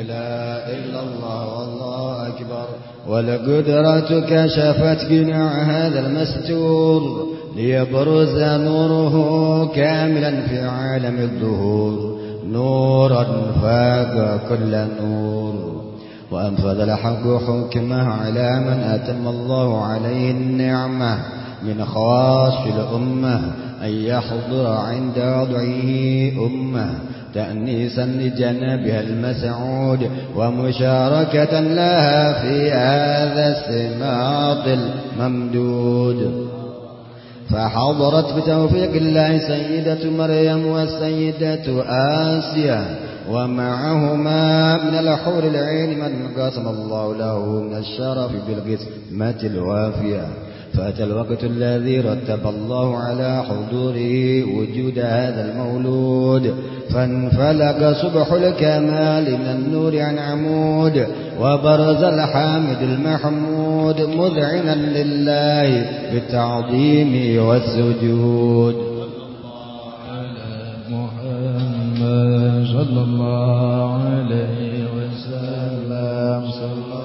إله إلا الله والله أكبر. ولقدرة كشفت قناع هذا المستور ليبرز نوره كاملا في عالم الظهور نورا فاق كل نور. وأنفذ الحق حكمه على من أتم الله عليه النعمة من خواص الأمة أن يحضر عند وضعه أمة تأنيسا لجنبها المسعود ومشاركة لها في هذا السماط الممدود. فحضرت بتوفيق الله سيدة مريم والسيدة آسيا ومعهما من الحور العين من قسم الله له من الشرف بالقسمة الوافية. فأتى الوقت الذي رتب الله على حضوره وجود هذا المولود. فانفلق صبح الكمال من النور عن عمود. وبرز الحامد المحمود مذعنا لله بالتعظيم والسجود. صلى الله عليه وسلم. صلى الله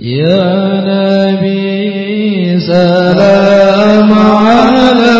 يا نبي سلام عليك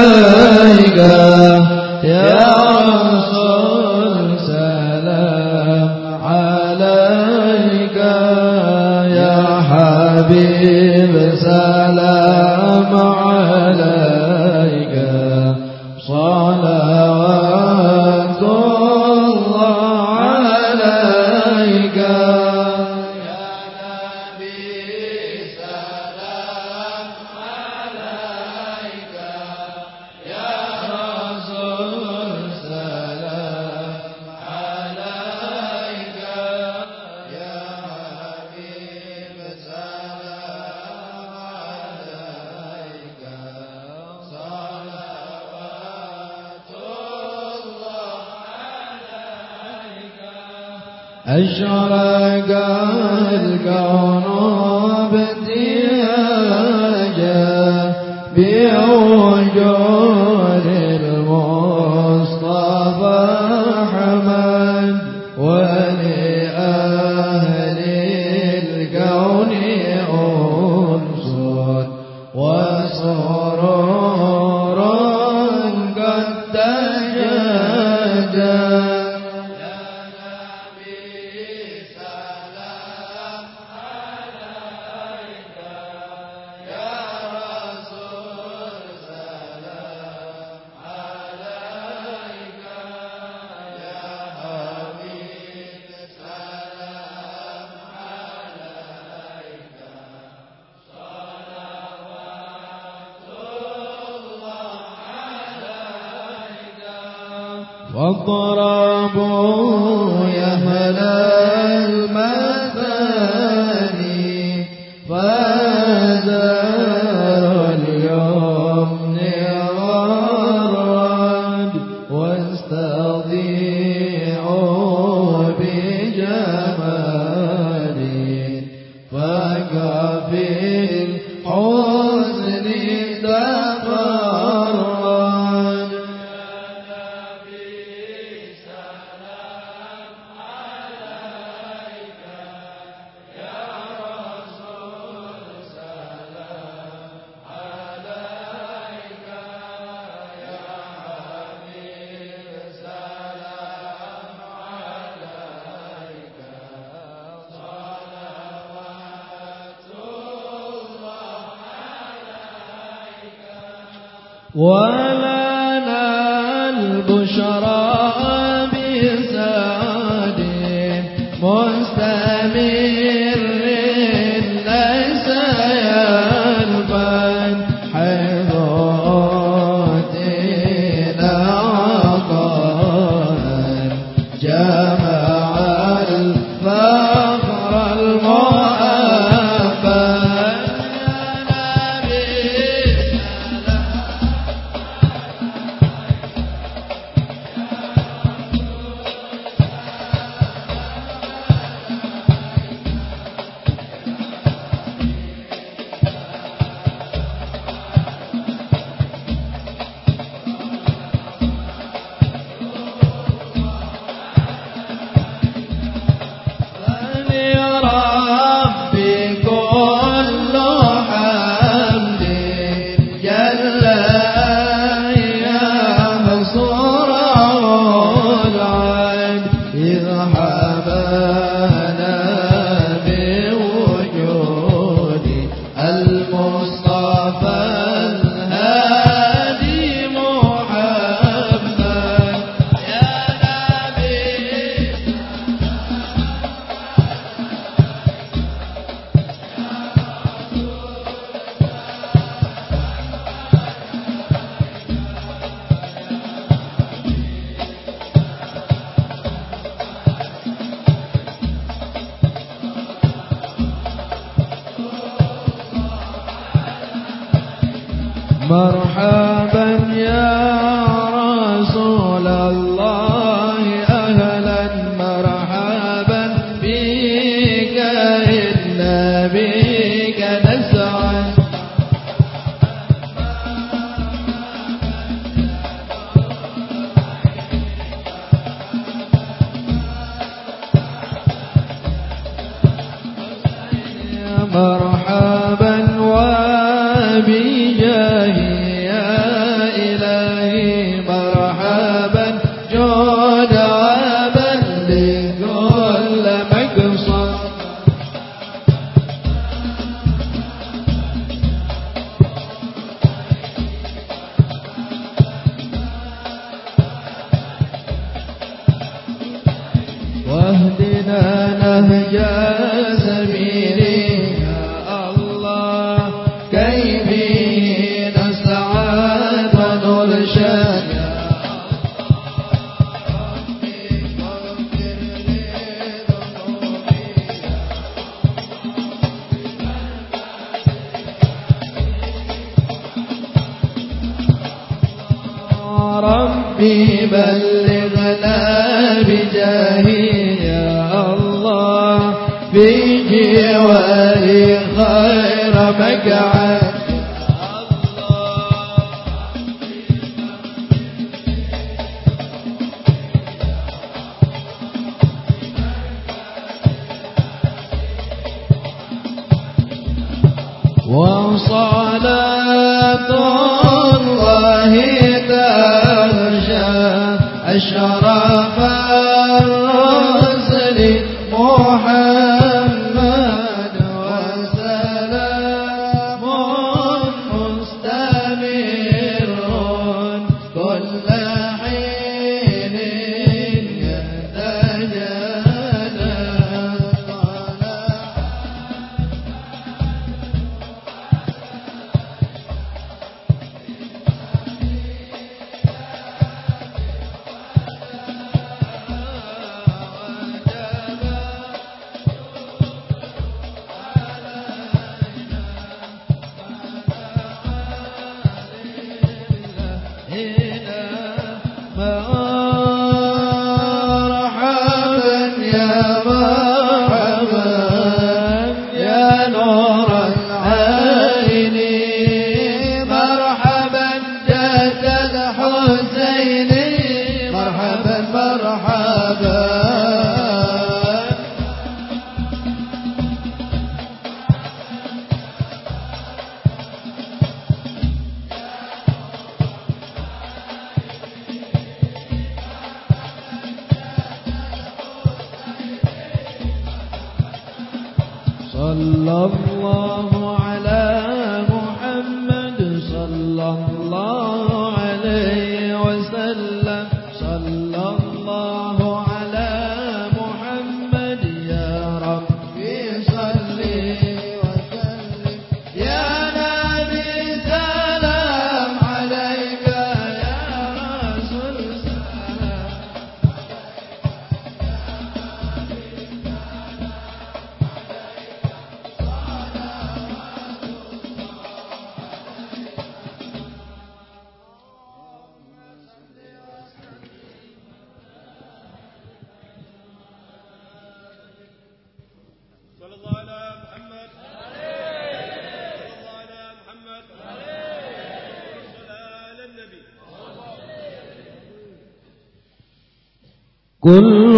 كل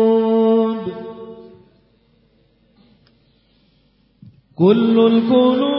القلوب كل القلوب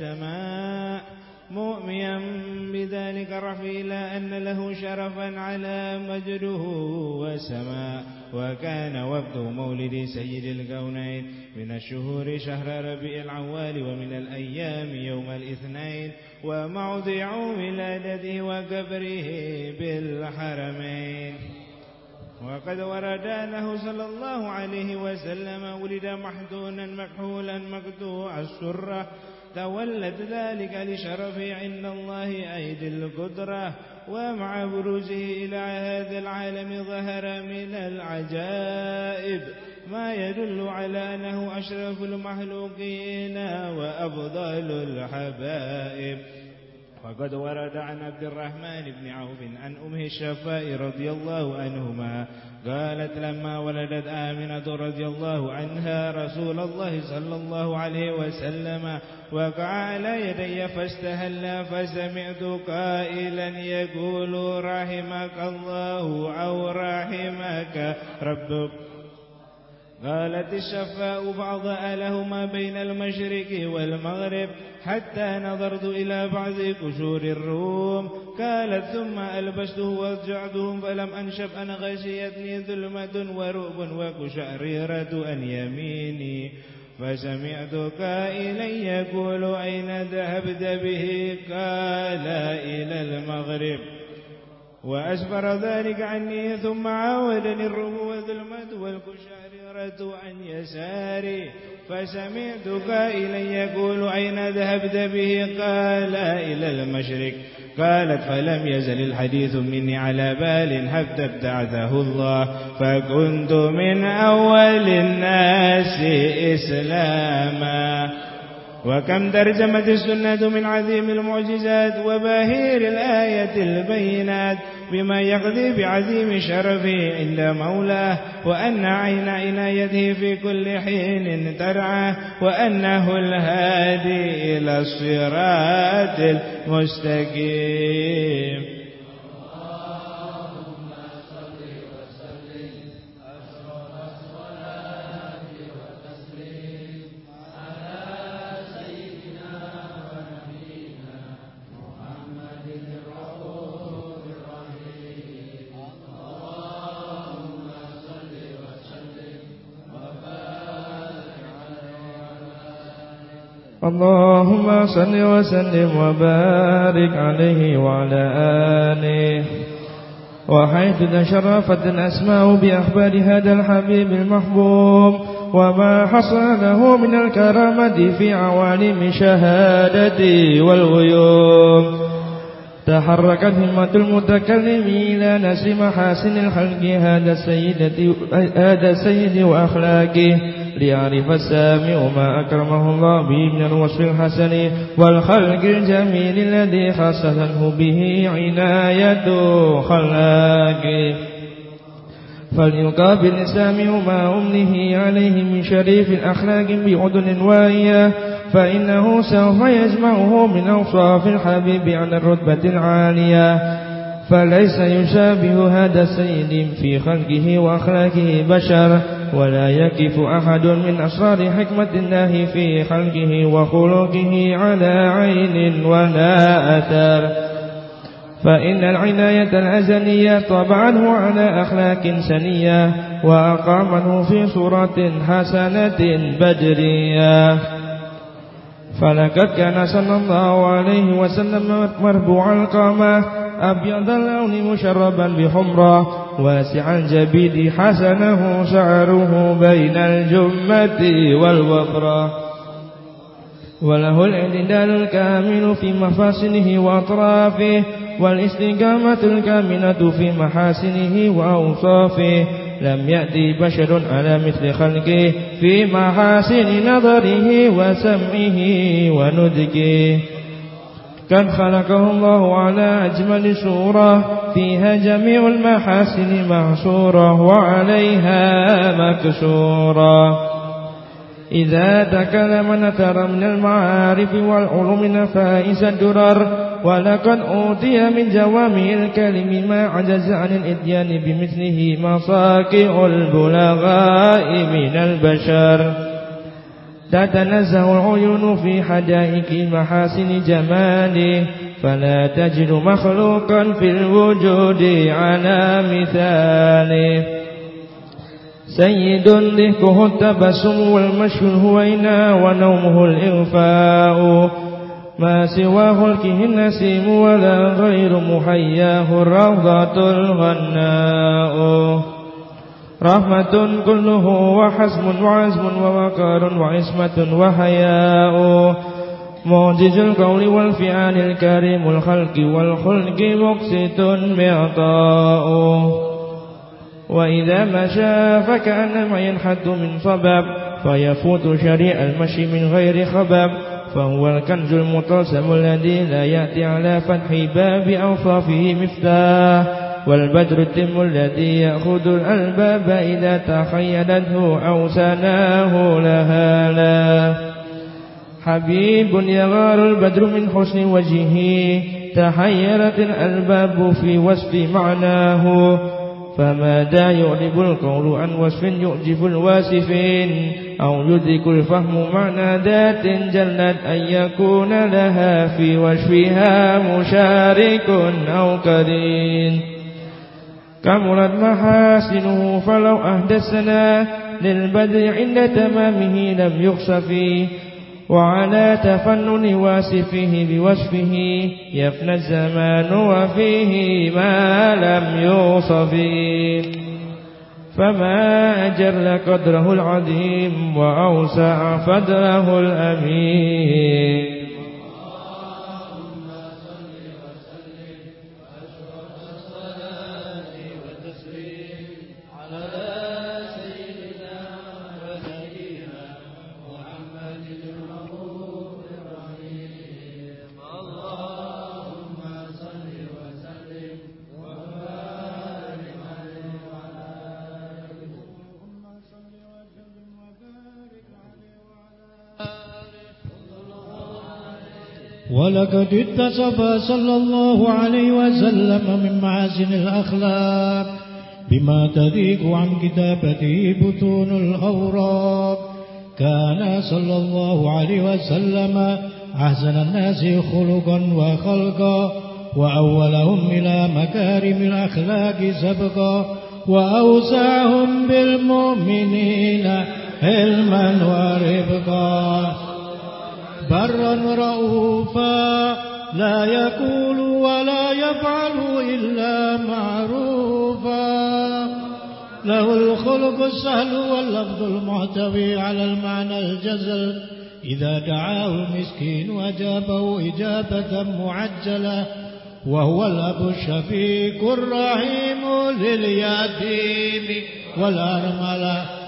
السماء. مؤميا بذلك الرفع إلى أن له شرفا على مجده والسماء وكان وفد مولد سيد الكونين. من الشهور شهر ربيع العوال ومن الأيام يوم الاثنين. وموضع ولادته وقبره بالحرمين. وقد ورد أنه صلى الله عليه وسلم ولد محدونا مكحولا مقطوع السرة. تولد ذلك لشرف عند الله أيدي القدرة ومع بروزه إلى هذا العالم ظهر من العجائب. ما يدل على أنه أشرف المخلوقين وأفضل الحبائب. وقد ورد عن عبد الرحمن بن عوف عن أمه الشفاء رضي الله عنهما قالت لما ولدت آمنة رضي الله عنها رسول الله صلى الله عليه وسلم وقع على يدي فاستهل فسمعت قائلا يقول رحمك الله أو رحمك ربك. قالت الشفاء بعض لهما بين المشرق والمغرب حتى نظرت إلى بعض كشور الروم. قالت ثم ألبسته وارجعتهم فلم أنشب أن غشيتني ظلمة ورؤب وكشعريرة أن يميني. فسمعت قائلا يقول أين ذهبت به؟ قال إلى المغرب. وأسفر ذلك عني ثم عاودني الرب وظلمة والكشاررة عن يساري فسمعت قائلا يقول أين ذهبت به؟ قال إلى المشرق. قالت فلم يزل الحديث مني على بال حتى ابتعثه الله. فكنت من أول الناس إسلاما. وكم ترجمت السنة من عظيم المعجزات وباهير الآية البينات بما يقضي بعظيم شرفه عند مولاه وأن عين عنايته في كل حين ترعاه وأنه الهادي إلى الصراط المستقيم. اللهم صل وسلم وبارك عليه وعلى آله. وحيث تشرفت الأسماء بأخبار هذا الحبيب المحبوب وما حصل له من الكرامة في عوالم شهادتي والغيوب. تحركت همة المتكلم إلى نسر محاسن الخلق هذا السيد, هذا السيد وأخلاقه. ليعرف السامع ما أكرمه الله به من الوصف الحسن والخلق الجميل الذي خصته به عناية خلاقه فليقابل السامع ما أمنه عليه من شريف الأخلاق بأذن واهية فإنه سوف يجمعه من أوصاف الحبيب على الرتبة العالية. فليس يشابه هذا السيد في خلقه وأخلاقه بشر ولا يكف أحد من أسرار حكمة الله في خلقه وخلقه على عين ولا أثر. فإن العناية الأزلية طبعته على أخلاق سنية وأقامه في صورة حسنة بدرية. فلقد كان صلى الله عليه وسلم مربوع القامة أبيض اللون مشربا بحمرة واسع الجبيد حسنه شعره بين الجمة والوفرة وله الاعتدال الكامل في مفاصله وأطرافه والاستقامة الكاملة في محاسنه وأوصافه. لم يأتي بشر على مثل خلقه في محاسن نظره وسمعه ونذكه قد خلقه الله على أجمل صورة فيها جميع المحاسن معصورة وعليها مكسورة. إذا تكلم نتر من المعارف والعلوم نفائس الدرر ولقد أوتي من جوامع الكلم ما عجز عن الإتيان بمثله مصاكع البلغاء من البشر. تتنزه العيون في حدائق محاسن جماله فلا تجد مخلوقا في الوجود على مثاله سيد ذكره التبسم والمشي الهوينا ونومه الإغفاء. ما سواه الكه النسيم ولا غير محياه الروضة الغناء. رحمة كله وحزم وعزم ووقار وعصمة وحياء. معجز القول والفعال الكريم الخلق والخلق مقسط معطاء وإذا مشى فكأنما ينحد من صباب فيفوت شريع المشي من غير خباب. فهو الكنز المطلسم الذي لا يأتي على فتح باب أوصافه مفتاح. والبدر التم الذي يأخذ الألباب إذا تخيلته أو سناه لها لا. حبيب يغار البدر من حسن وجهه تحيرت الألباب في وصف معناه. فماذا يعرب القول عن وصف يعجب الواسفين أو يدرك الفهم معنى ذات جلت أن يكون لها في وشفها مشارك أو كرين كملت محاسنه فلو أهدى السنة للبدر عند تمامه لم يخص فيه. وعلى تفنن واسفه بوصفه يفنى الزمان وفيه ما لم يوصف. فما أجل قدره العظيم وأوسع فدره الأمين. ولقد اتصف صلى الله عليه وسلم من محاسن الأخلاق بما تذيق عن كتابته بطون الأوراق. كان صلى الله عليه وسلم أحسن الناس خلقا وخلقا وأولهم إلى مكارم الأخلاق سبقا وأوسعهم بالمؤمنين علما ورفقا. برا رؤوفا لا يقول ولا يفعل إلا معروفا. له الخلق السهل واللفظ المحتوي على المعنى الجزل. إذا دعاه المسكين أجابه إجابة معجلة وهو الأب الشفيق الرحيم لليتيم. والأرملة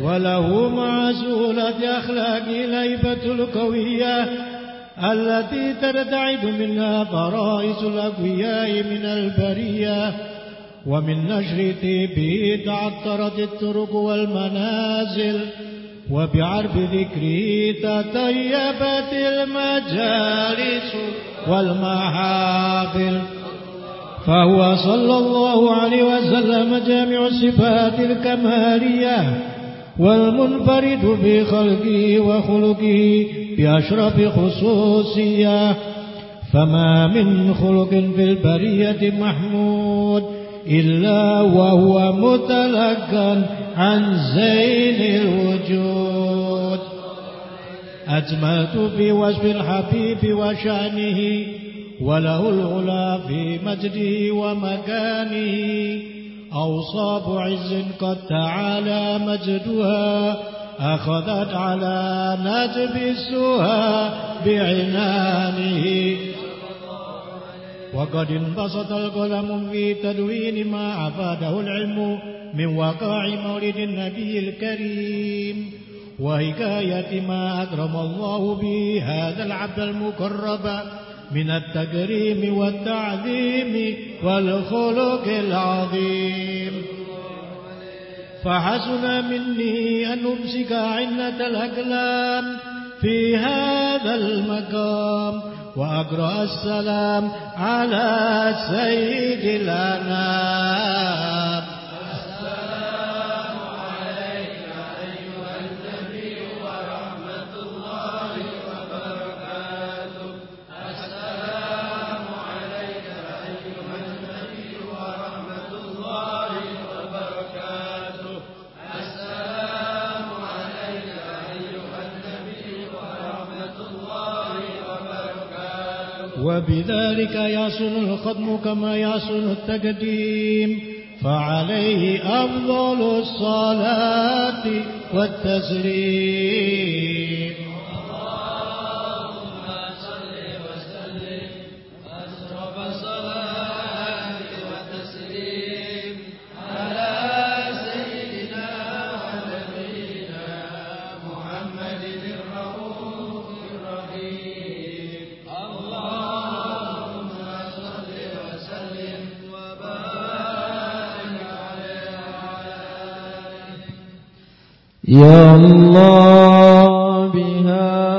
وله مع سهولة أخلاق ليبة القوية التي ترتعد منها فرائس الأقوياء من البرية ومن نشر طيبه تعطرت الطرق والمنازل وبعرف ذكره تطيبت المجالس والمحافل. فهو صلى الله عليه وسلم جامع الصفات الكمالية والمنفرد بخلقه وخلقه بأشرف خصوصية فما من خلق في البرية محمود إلا وهو متلقا عن زين الوجود. أجملت في وصف الحبيب وشأنه وله العلا في مجده ومكانه. أوصاف عز قد تعالى مجدها أخذت على نجب السها بعنانه. وقد انبسط القلم في تدوين ما أفاده العلم من وقاع مولد النبي الكريم. وحكاية ما أكرم الله به هذا العبد المقرب من التكريم والتعظيم والخلق العظيم. فحسن مني أن أمسك عنة الأقلام في هذا المقام وأقرأ السلام على سيد الأنام. وبذلك يصل الخدم كما يصل التقديم. فعليه أفضل الصلاة والتسليم. يا الله بها.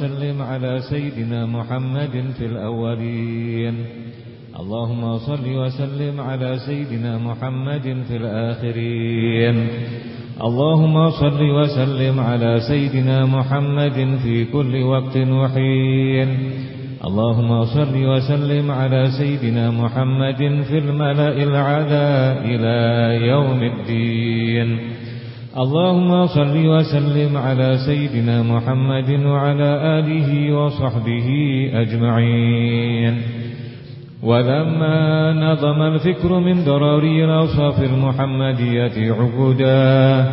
وسلم على سيدنا محمد في الأولين. اللهم صل وسلم على سيدنا محمد في الآخرين. اللهم صل وسلم على سيدنا محمد في كل وقت وحين. اللهم صل وسلم على سيدنا محمد في الملأ العلى إلى يوم الدين. اللهم صل وسلم على سيدنا محمد وعلى آله وصحبه أجمعين. ولما نظم الفكر من دراري الأوصاف المحمدية عقودا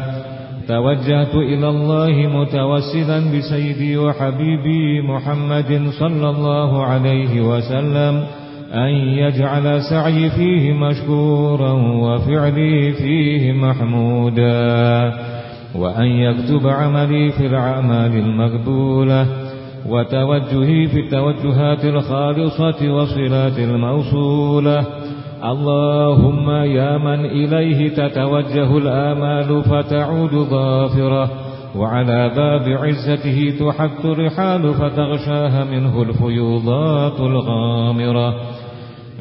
توجهت إلى الله متوسلا بسيدي وحبيبي محمد صلى الله عليه وسلم أن يجعل سعي فيه مشكورا وفعلي فيه محمودا وأن يكتب عملي في الأعمال المقبولة وتوجهي في التوجهات الخالصة والصلات الموصولة. اللهم يا من إليه تتوجه الآمال فتعود ظافرة وعلى باب عزته تحك الرحال فتغشاها منه الفيوضات الغامرة.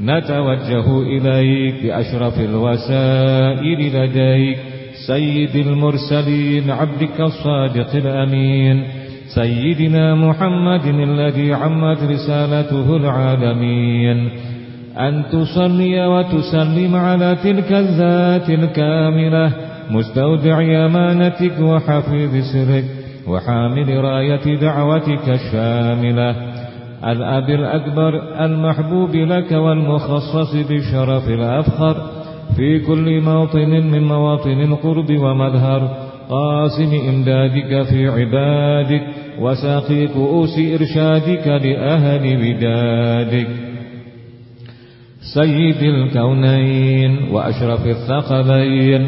نتوجه إليك بأشرف الوسائل لديك سيد المرسلين عبدك الصادق الأمين سيدنا محمد الذي عمت رسالته العالمين. أن تصلي وتسلم على تلك الذات الكاملة مستودع أمانتك وحفيظ سرك وحامل راية دعوتك الشاملة. الأب الأكبر المحبوب لك والمخصص بالشرف الأفخر في كل موطن من مواطن القرب ومظهر قاسم إمدادك في عبادك وساقي كؤوس إرشادك لأهل ودادك. سيد الكونين وأشرف الثقلين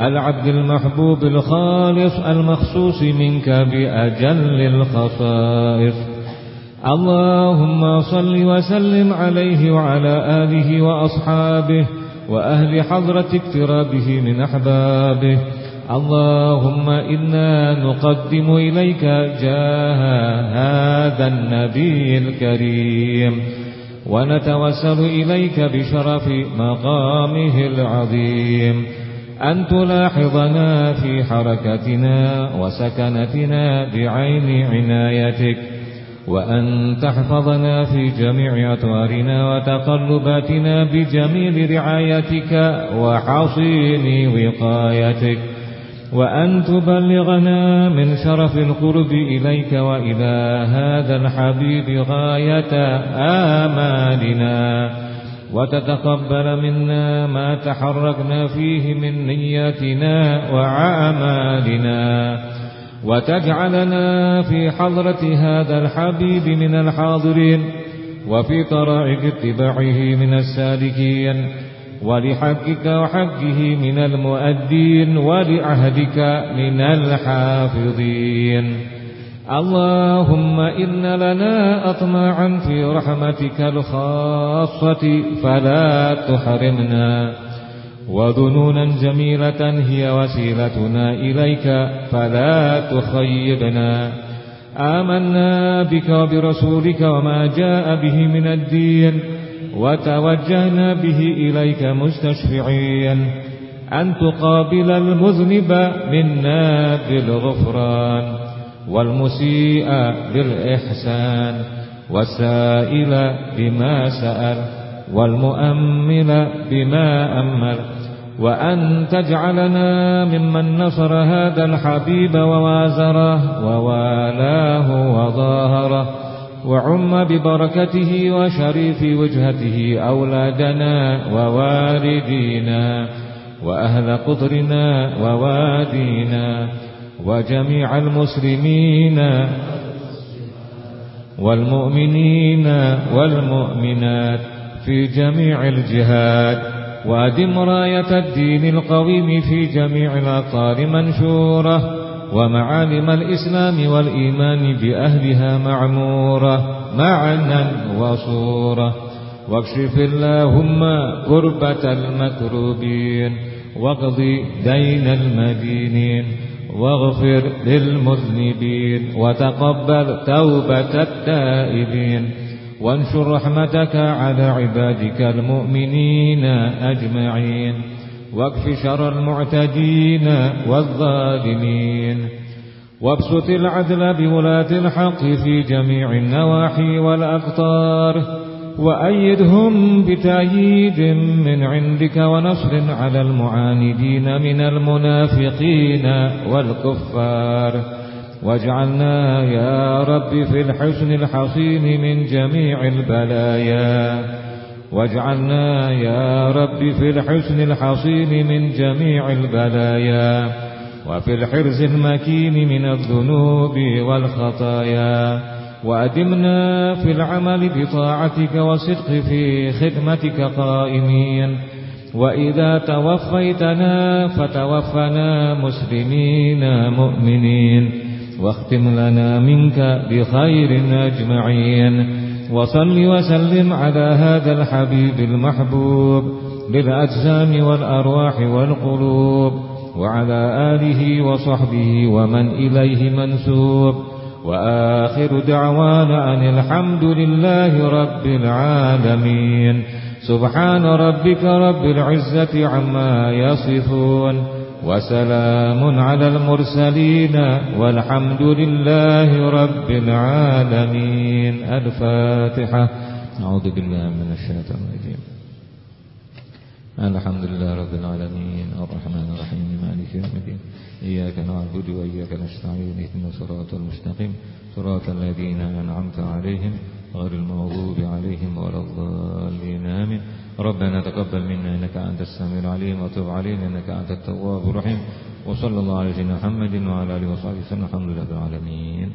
العبد المحبوب الخالص المخصوص منك بأجل الخصائص. اللهم صل وسلم عليه وعلى آله وأصحابه وأهل حضرة اقترابه من أحبابه. اللهم إنا نقدم إليك جاه هذا النبي الكريم. ونتوسل إليك بشرف مقامه العظيم. أن تلاحظنا في حركتنا وسكنتنا بعين عنايتك. وأن تحفظنا في جميع أطوارنا وتقلباتنا بجميل رعايتك وحصين وقايتك وأن تبلغنا من شرف القرب إليك وإلى هذا الحبيب غاية آمالنا وتتقبل منا ما تحركنا فيه من نياتنا وعمالنا وتجعلنا في حضرة هذا الحبيب من الحاضرين وفي طرائق اتباعه من السالكين ولحقك وحقه من المؤدين ولعهدك من الحافظين. اللهم إن لنا أطماعا في رحمتك الخاصة فلا تحرمنا. وظنونا جميلة هي وسيلتنا إليك فلا تخيبنا. آمنا بك وبرسولك وما جاء به من الدين وتوجهنا به إليك مستشفعين. أن تقابل المذنب منا بالغفران والمسيء بالإحسان والسائل بما سأل والمؤمل بما أمل وأن تجعلنا ممن نصر هذا الحبيب ووازره ووالاه وظاهره وعم ببركته وشريف وجهته أولادنا ووالدينا وأهل قطرنا ووادينا وجميع المسلمين والمؤمنين والمؤمنات في جميع الجهاد. وأدم راية الدين القويم في جميع الأقطار منشورة ومعالم الإسلام والإيمان بأهلها معمورة معنى وصورة. واكشف اللهم كربة المكروبين واقض دين المدينين واغفر للمذنبين وتقبل توبة التائبين. وانشر رحمتك على عبادك المؤمنين أجمعين. واكف شر المعتدين والظالمين. وابسط العدل بولاة الحق في جميع النواحي والأقطار. وأيدهم بتأييد من عندك ونصر على المعاندين من المنافقين والكفار. واجعلنا يا رب في الحسن الحصين من جميع البلايا. واجعلنا يا رب في الحسن الحصين من جميع البلايا. وفي الحرز المكين من الذنوب والخطايا. وأدمنا في العمل بطاعتك وصدق في خدمتك قائمين. وإذا توفيتنا فتوفنا مسلمين مؤمنين. واختم لنا منك بخير أجمعين. وصل وسلم على هذا الحبيب المحبوب بالأجسام والأرواح والقلوب وعلى آله وصحبه ومن إليه منسوب. وآخر دعوانا أن الحمد لله رب العالمين. سبحان ربك رب العزة عما يصفون. وسلام على المرسلين والحمد لله رب العالمين. الفاتحة. أعوذ بالله من الشيطان الرجيم. الحمد لله رب العالمين. الرحمن الرحيم. مالك يوم الدين. إياك نعبد وإياك نستعين. اهدنا الصراط المستقيم. صراط الذين أنعمت عليهم غير المغضوب عليهم ولا الضالين. آمين. ربنا تقبل منا إنك أنت السميع العليم وتب علينا إنك أنت التواب الرحيم. وصلى الله على سيدنا محمد وعلى آله وصحبه وسلم. الحمد لله رب العالمين.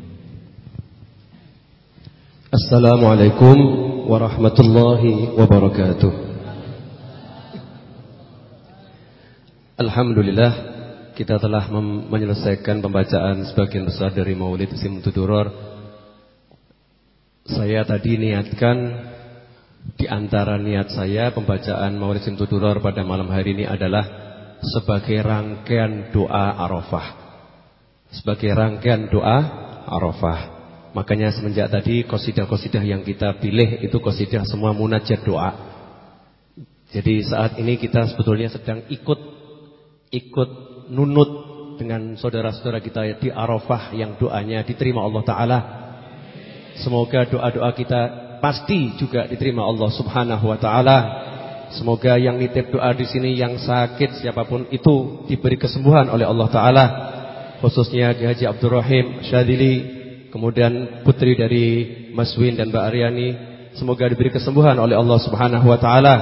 السلام عليكم ورحمة الله وبركاته. الحمد لله kita telah menyelesaikan pembacaan sebagian besar dari Maulid Simtuduror. Saya tadi niatkan di antara niat saya pembacaan Maulid Simtuduror pada malam hari ini adalah sebagai rangkaian doa Arafah. Sebagai rangkaian doa Arafah. Makanya semenjak tadi kosidah-kosidah yang kita pilih itu kosidah semua munajat doa. Jadi saat ini kita sebetulnya sedang ikut ikut nunut dengan saudara-saudara kita di Arafah yang doanya diterima Allah Ta'ala. Semoga doa-doa kita pasti juga diterima Allah Subhanahu Wa Ta'ala. Semoga yang nitip doa di sini yang sakit siapa pun itu diberi kesembuhan oleh Allah Ta'ala. Khususnya Haji Abdurrahim Syadili, kemudian putri dari Mas Win dan Mbak Aryani. Semoga diberi kesembuhan oleh Allah Subhanahu Wa Ta'ala.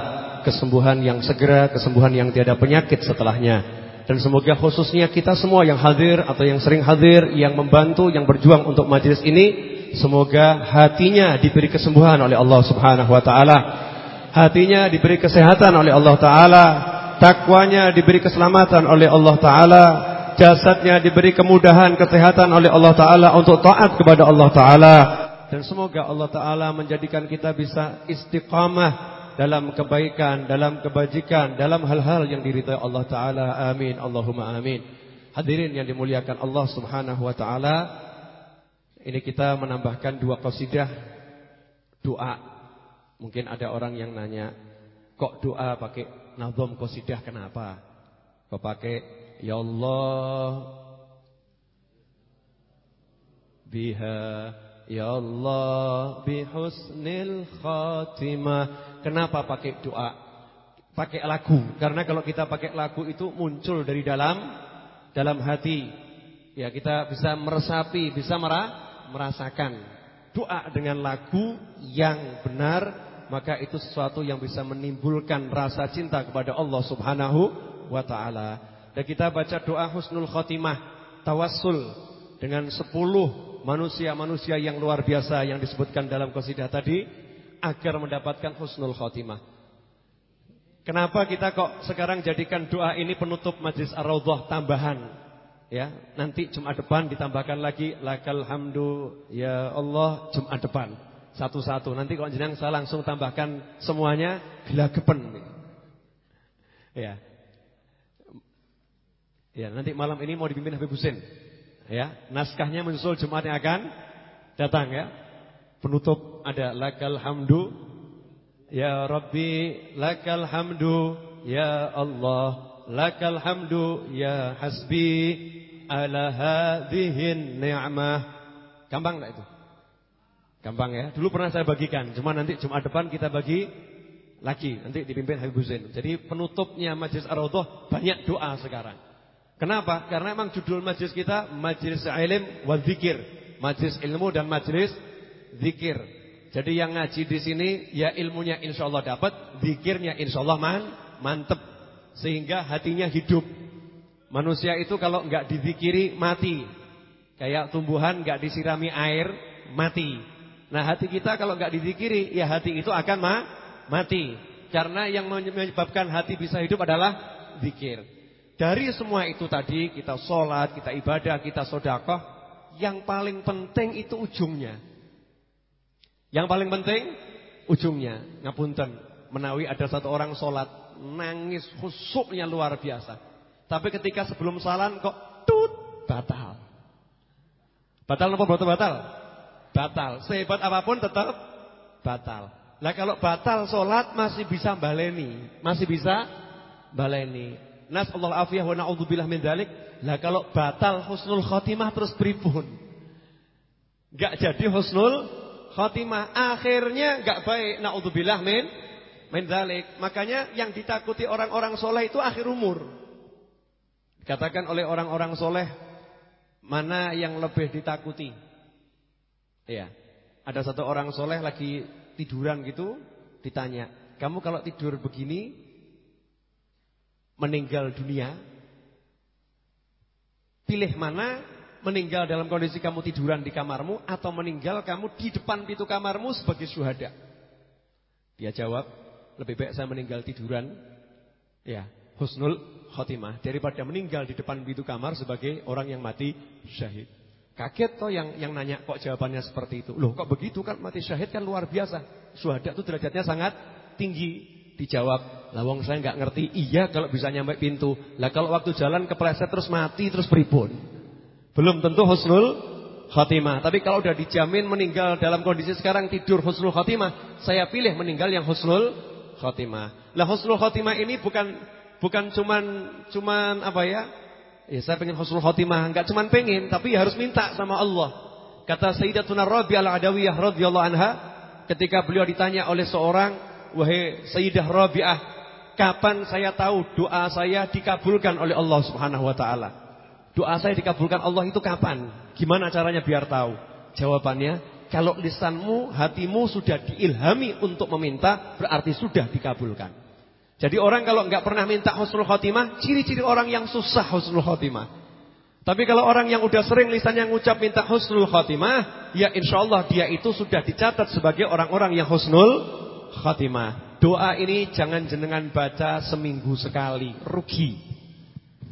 Kesembuhan yang segera, kesembuhan yang tiada penyakit setelahnya. Dan semoga khususnya kita semua yang hadir atau yang sering hadir, yang membantu, yang berjuang untuk majelis ini, semoga hatinya diberi kesembuhan oleh Allah Subhanahu wa taala. Hatinya diberi kesehatan oleh Allah taala, takwanya diberi keselamatan oleh Allah taala, jasadnya diberi kemudahan kesehatan oleh Allah taala untuk taat kepada Allah taala. Dan semoga Allah taala menjadikan kita bisa istiqamah dalam kebaikan, dalam kebajikan, dalam hal-hal yang diridhai Allah taala. Amin. Allahumma amin. Hadirin yang dimuliakan Allah Subhanahu wa taala, ini kita menambahkan dua qasidah doa. Mungkin ada orang yang nanya, kok doa pakai nazam qasidah kenapa? Kok pakai ya Allah biha Ya Allah bihusnil khatimah. Kenapa pakai doa? Pakai lagu. Karena kalau kita pakai lagu itu muncul dari dalam dalam hati. Ya, kita bisa meresapi, bisa merah, merasakan. Doa dengan lagu yang benar, maka itu sesuatu yang bisa menimbulkan rasa cinta kepada Allah Subhanahu wa taala. Dan kita baca doa husnul khatimah, tawassul dengan sepuluh manusia-manusia yang luar biasa yang disebutkan dalam qasidah tadi agar mendapatkan husnul khotimah. Kenapa kita kok sekarang jadikan doa ini penutup majlis ar-raudhah tambahan? Ya, nanti Jumat depan ditambahkan lagi lakal hamdu ya Allah Jumat depan. Satu-satu. Nanti kalau jenang saya langsung tambahkan semuanya gelagepen. Ya. Ya, nanti malam ini mau dipimpin Habib Husin. Ya, naskahnya menyusul Jumat yang akan datang ya. Penutup ada lakal hamdu ya Rabbi lakal hamdu ya Allah lakal hamdu ya hasbi ala hadhihi ni'mah. Gampang enggak itu? Gampang ya. Dulu pernah saya bagikan, cuma nanti Jumat depan kita bagi lagi nanti dipimpin Habib Husain. Jadi penutupnya Majlis Ar-Raudhah banyak doa sekarang. Kenapa? Karena memang judul majlis kita Majlis Ilm wa Zikir. Majlis ilmu dan majlis zikir. Jadi yang ngaji di sini ya ilmunya insya Allah dapat, zikirnya insya Allah man, mantep. Sehingga hatinya hidup. Manusia itu kalau enggak dizikiri mati. Kayak tumbuhan enggak disirami air mati. Nah hati kita kalau enggak dizikiri ya hati itu akan ma mati. Karena yang menyebabkan hati bisa hidup adalah zikir. Dari semua itu tadi kita sholat, kita ibadah, kita sodakoh Yang paling penting itu ujungnya Yang paling penting ujungnya Ngapunten Menawi ada satu orang sholat Nangis khusuknya luar biasa Tapi ketika sebelum salam kok Tut batal Batal apa batal batal? Batal Sehebat apa pun tetap batal Nah kalau batal sholat masih bisa baleni Masih bisa baleni Nasallahu afiyah wa na'udzubillah min dzalik. Lah kalau batal husnul khotimah terus pripun? Enggak jadi husnul khotimah, akhirnya enggak baik naudzubillah min min dzalik. Makanya yang ditakuti orang-orang soleh itu akhir umur. Dikatakan oleh orang-orang soleh mana yang lebih ditakuti? Iya. Ada satu orang soleh lagi tiduran gitu, ditanya, "Kamu kalau tidur begini meninggal dunia? Pilih mana? Meninggal dalam kondisi kamu tiduran di kamarmu Atau meninggal kamu di depan pintu kamarmu sebagai syuhada? Dia jawab Lebih baik saya meninggal tiduran. Ya husnul khotimah daripada meninggal di depan pintu kamar sebagai orang yang mati syahid. Kaget toh yang yang nanya kok jawabannya seperti itu. Loh kok begitu kan mati syahid kan luar biasa. Syuhada itu derajatnya sangat tinggi. Dijawab, lawang saya nggak ngerti. Iya kalau bisa nyampe pintu. Lah kalau waktu jalan kepleset terus mati terus pripun? Belum tentu husnul khotimah. Tapi kalau udah dijamin meninggal dalam kondisi sekarang tidur husnul khotimah, saya pilih meninggal yang husnul khotimah. Lah husnul khotimah ini bukan bukan cuman cuman apa ya? Ya saya pengen husnul khotimah, enggak cuman pengen tapi harus minta sama Allah. Kata Sayyidatuna Rabi'ah Al-Adawiyah radhiyallahu anha ketika beliau ditanya oleh seorang, "Wahai Sayyidah Rabi'ah, kapan saya tahu doa saya dikabulkan oleh Allah Subhanahu wa taala?" Doa saya dikabulkan Allah itu kapan? Gimana caranya biar tahu? Jawabannya, kalau lisanmu, hatimu sudah diilhami untuk meminta, berarti sudah dikabulkan. Jadi orang kalau nggak pernah minta husnul khotimah, ciri-ciri orang yang susah husnul khotimah. Tapi kalau orang yang udah sering lisannya ngucap minta husnul khotimah, ya insya Allah dia itu sudah dicatat sebagai orang-orang yang husnul khotimah. Doa ini jangan jenengan baca seminggu sekali, rugi.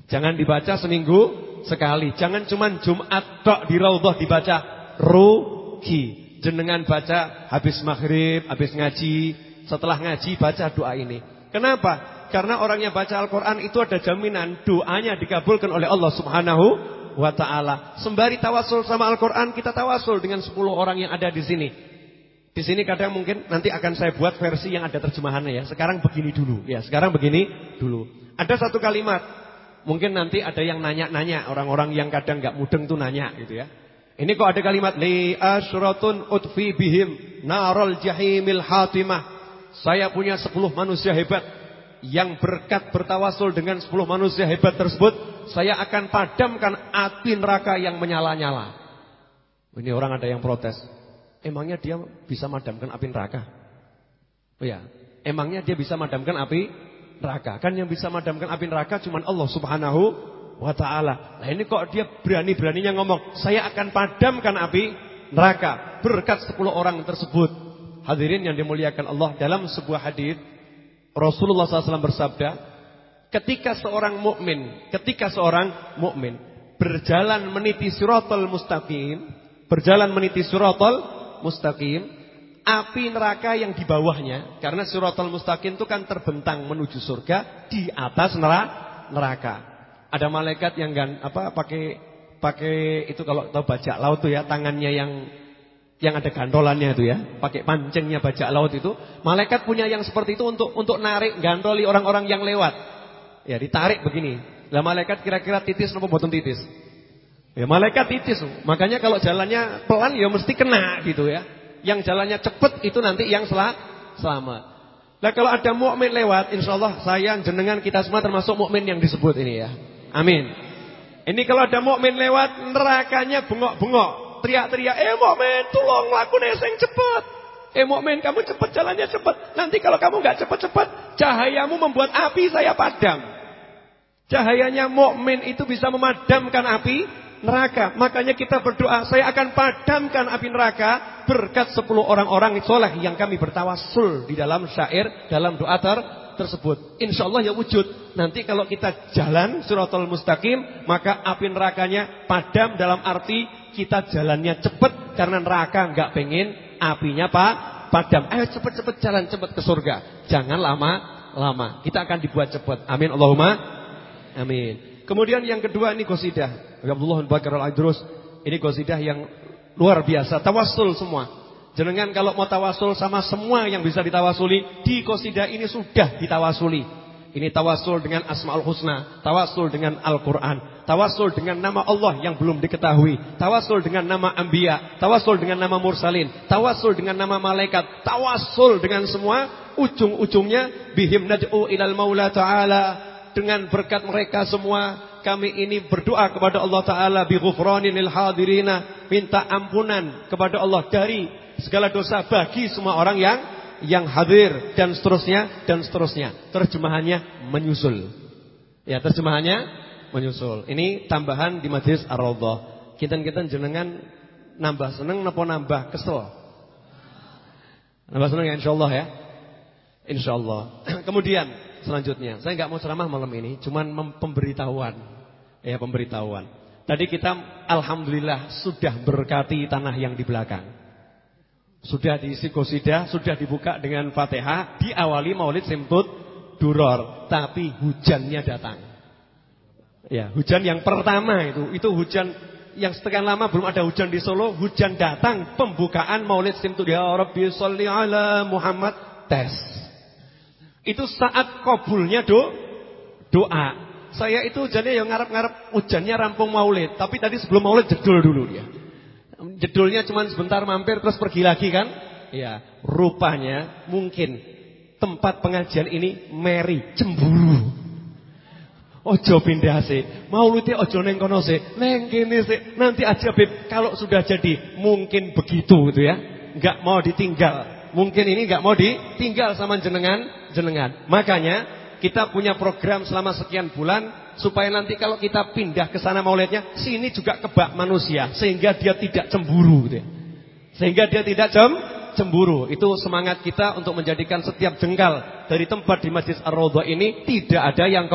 Jangan dibaca seminggu sekali. Jangan cuma Jumat tok di raudhah dibaca, rugi. Jenengan baca habis maghrib, habis ngaji, setelah ngaji baca doa ini. Kenapa? Karena orang yang baca Al-Quran itu ada jaminan doanya dikabulkan oleh Allah Subhanahu wa taala. Sembari tawasul sama Al-Qur'an, kita tawasul dengan 10 orang yang ada di sini. Di sini kadang mungkin nanti akan saya buat versi yang ada terjemahannya ya. Sekarang begini dulu ya, sekarang begini dulu. Ada satu kalimat. Mungkin nanti ada yang nanya-nanya, orang-orang yang kadang nggak mudeng tuh nanya gitu ya. Ini kok ada kalimat li asyratun utfi bihim narul jahimil hatimah. Saya punya 10 manusia hebat yang berkat bertawasul dengan 10 manusia hebat tersebut, saya akan padamkan api neraka yang menyala-nyala. Ini orang ada yang protes. Emangnya dia bisa madamkan api neraka? Oh ya, emangnya dia bisa madamkan api neraka? Kan yang bisa madamkan api neraka cuma Allah Subhanahu wa taala. Nah ini kok dia berani-beraninya ngomong, saya akan padamkan api neraka berkat 10 orang tersebut. Hadirin yang dimuliakan Allah dalam sebuah hadis Rasulullah SAW bersabda, ketika seorang mukmin, ketika seorang mukmin berjalan meniti siratal mustaqim, berjalan meniti siratal mustaqim, api neraka yang di bawahnya, karena siratal mustaqim itu kan terbentang menuju surga di atas neraka. Ada malaikat yang gan, apa pakai pakai itu kalau tahu bajak laut tuh ya, tangannya yang yang ada gantolannya itu ya, pakai pancingnya bajak laut itu, malaikat punya yang seperti itu untuk untuk narik gantoli orang-orang yang lewat. Ya, ditarik begini. Lah malaikat kira-kira titis atau boten titis? Ya, malaikat titis. Makanya kalau jalannya pelan ya mesti kena gitu ya. Yang jalannya cepet itu nanti yang sel selamat. Nah kalau ada mukmin lewat, insya Allah saya jenengan kita semua termasuk mukmin yang disebut ini ya. Amin. Ini kalau ada mukmin lewat nerakanya bengok-bengok teriak-teriak, "Eh mukmin, tolong lakukan sing cepet." Eh mukmin, kamu cepet jalannya cepet. Nanti kalau kamu nggak cepet-cepet, cahayamu membuat api saya padam. Cahayanya mukmin itu bisa memadamkan api neraka. Makanya kita berdoa, saya akan padamkan api neraka berkat 10 orang-orang soleh yang kami bertawasul di dalam syair, dalam doa ter tersebut. Insya Allah ya wujud. Nanti kalau kita jalan suratul mustaqim, maka api nerakanya padam dalam arti kita jalannya cepat karena neraka nggak pengen apinya pak padam. Ayo cepet-cepet jalan cepet ke surga. Jangan lama-lama. Kita akan dibuat cepat. Amin Allahumma amin. Kemudian yang kedua ini qasidah. Abdullah bin Bakar al-Idrus. Ini qasidah yang luar biasa. Tawassul semua. Jenengan kalau mau tawasul sama semua yang bisa ditawasuli di qasidah ini sudah ditawasuli. Ini tawasul dengan Asmaul Husna, tawasul dengan Al-Qur'an, tawasul dengan nama Allah yang belum diketahui, tawasul dengan nama Anbiya, tawasul dengan nama Mursalin, tawasul dengan nama malaikat, tawasul dengan semua ujung-ujungnya bihim nad'u ilal Maula Ta'ala dengan berkat mereka semua kami ini berdoa kepada Allah Ta'ala bi ghufraninil hadirina minta ampunan kepada Allah dari segala dosa bagi semua orang yang yang hadir dan seterusnya dan seterusnya. Terjemahannya menyusul. Ya, terjemahannya menyusul. Ini tambahan di Majlis Ar-Raudhah. Kita-kita jenengan nambah seneng napa nambah kesel? Nambah seneng ya insyaallah ya. Insyaallah. Kemudian selanjutnya. Saya nggak mau ceramah malam ini, cuman pemberitahuan. Ya, pemberitahuan. Tadi kita alhamdulillah sudah berkati tanah yang di belakang. Sudah diisi kosida, sudah dibuka dengan Fatihah, diawali Maulid Simtut Duror, tapi hujannya datang. Ya, hujan yang pertama itu, itu hujan yang sekian lama belum ada hujan di Solo, hujan datang pembukaan Maulid Simtut ya Rabbi sholli ala Muhammad tes. Itu saat kabulnya do doa. Saya itu hujannya yang ngarep-ngarep hujannya rampung maulid. Tapi tadi sebelum maulid jedul dulu dia. Jedulnya cuma sebentar mampir terus pergi lagi kan. Ya, rupanya mungkin tempat pengajian ini Mary cemburu. Ojo pindah sih. Maulidnya ojo neng kono sih. Neng kini sih. Nanti aja Beb kalau sudah jadi mungkin begitu gitu ya. Enggak mau ditinggal. Mungkin ini enggak mau ditinggal sama jenengan jenengan. Makanya kita punya program selama sekian bulan supaya nanti kalau kita pindah ke sana maulidnya, sini juga kebak manusia sehingga dia tidak cemburu gitu ya. Sehingga dia tidak cem cemburu. Itu semangat kita untuk menjadikan setiap jengkal dari tempat di Masjid Ar-Raudhah ini tidak ada yang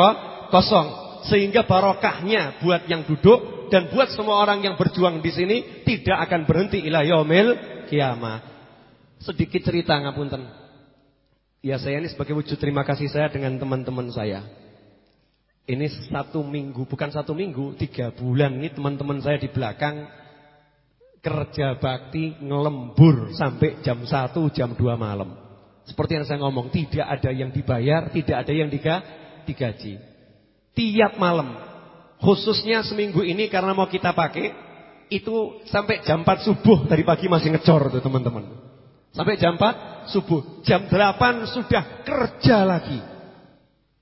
kosong. Sehingga barokahnya buat yang duduk dan buat semua orang yang berjuang di sini tidak akan berhenti ila yaumil kiamah. Sedikit cerita ngapunten. Ya saya ini sebagai wujud terima kasih saya dengan teman-teman saya. Ini satu minggu, bukan satu minggu, tiga bulan ini teman-teman saya di belakang kerja bakti ngelembur sampai jam satu, jam dua malam. Seperti yang saya ngomong, tidak ada yang dibayar, tidak ada yang diga, digaji. Tiap malam, khususnya seminggu ini karena mau kita pakai, itu sampai jam 4 subuh dari pagi masih ngecor tuh teman-teman. Sampai jam 4 subuh. Jam 8 sudah kerja lagi.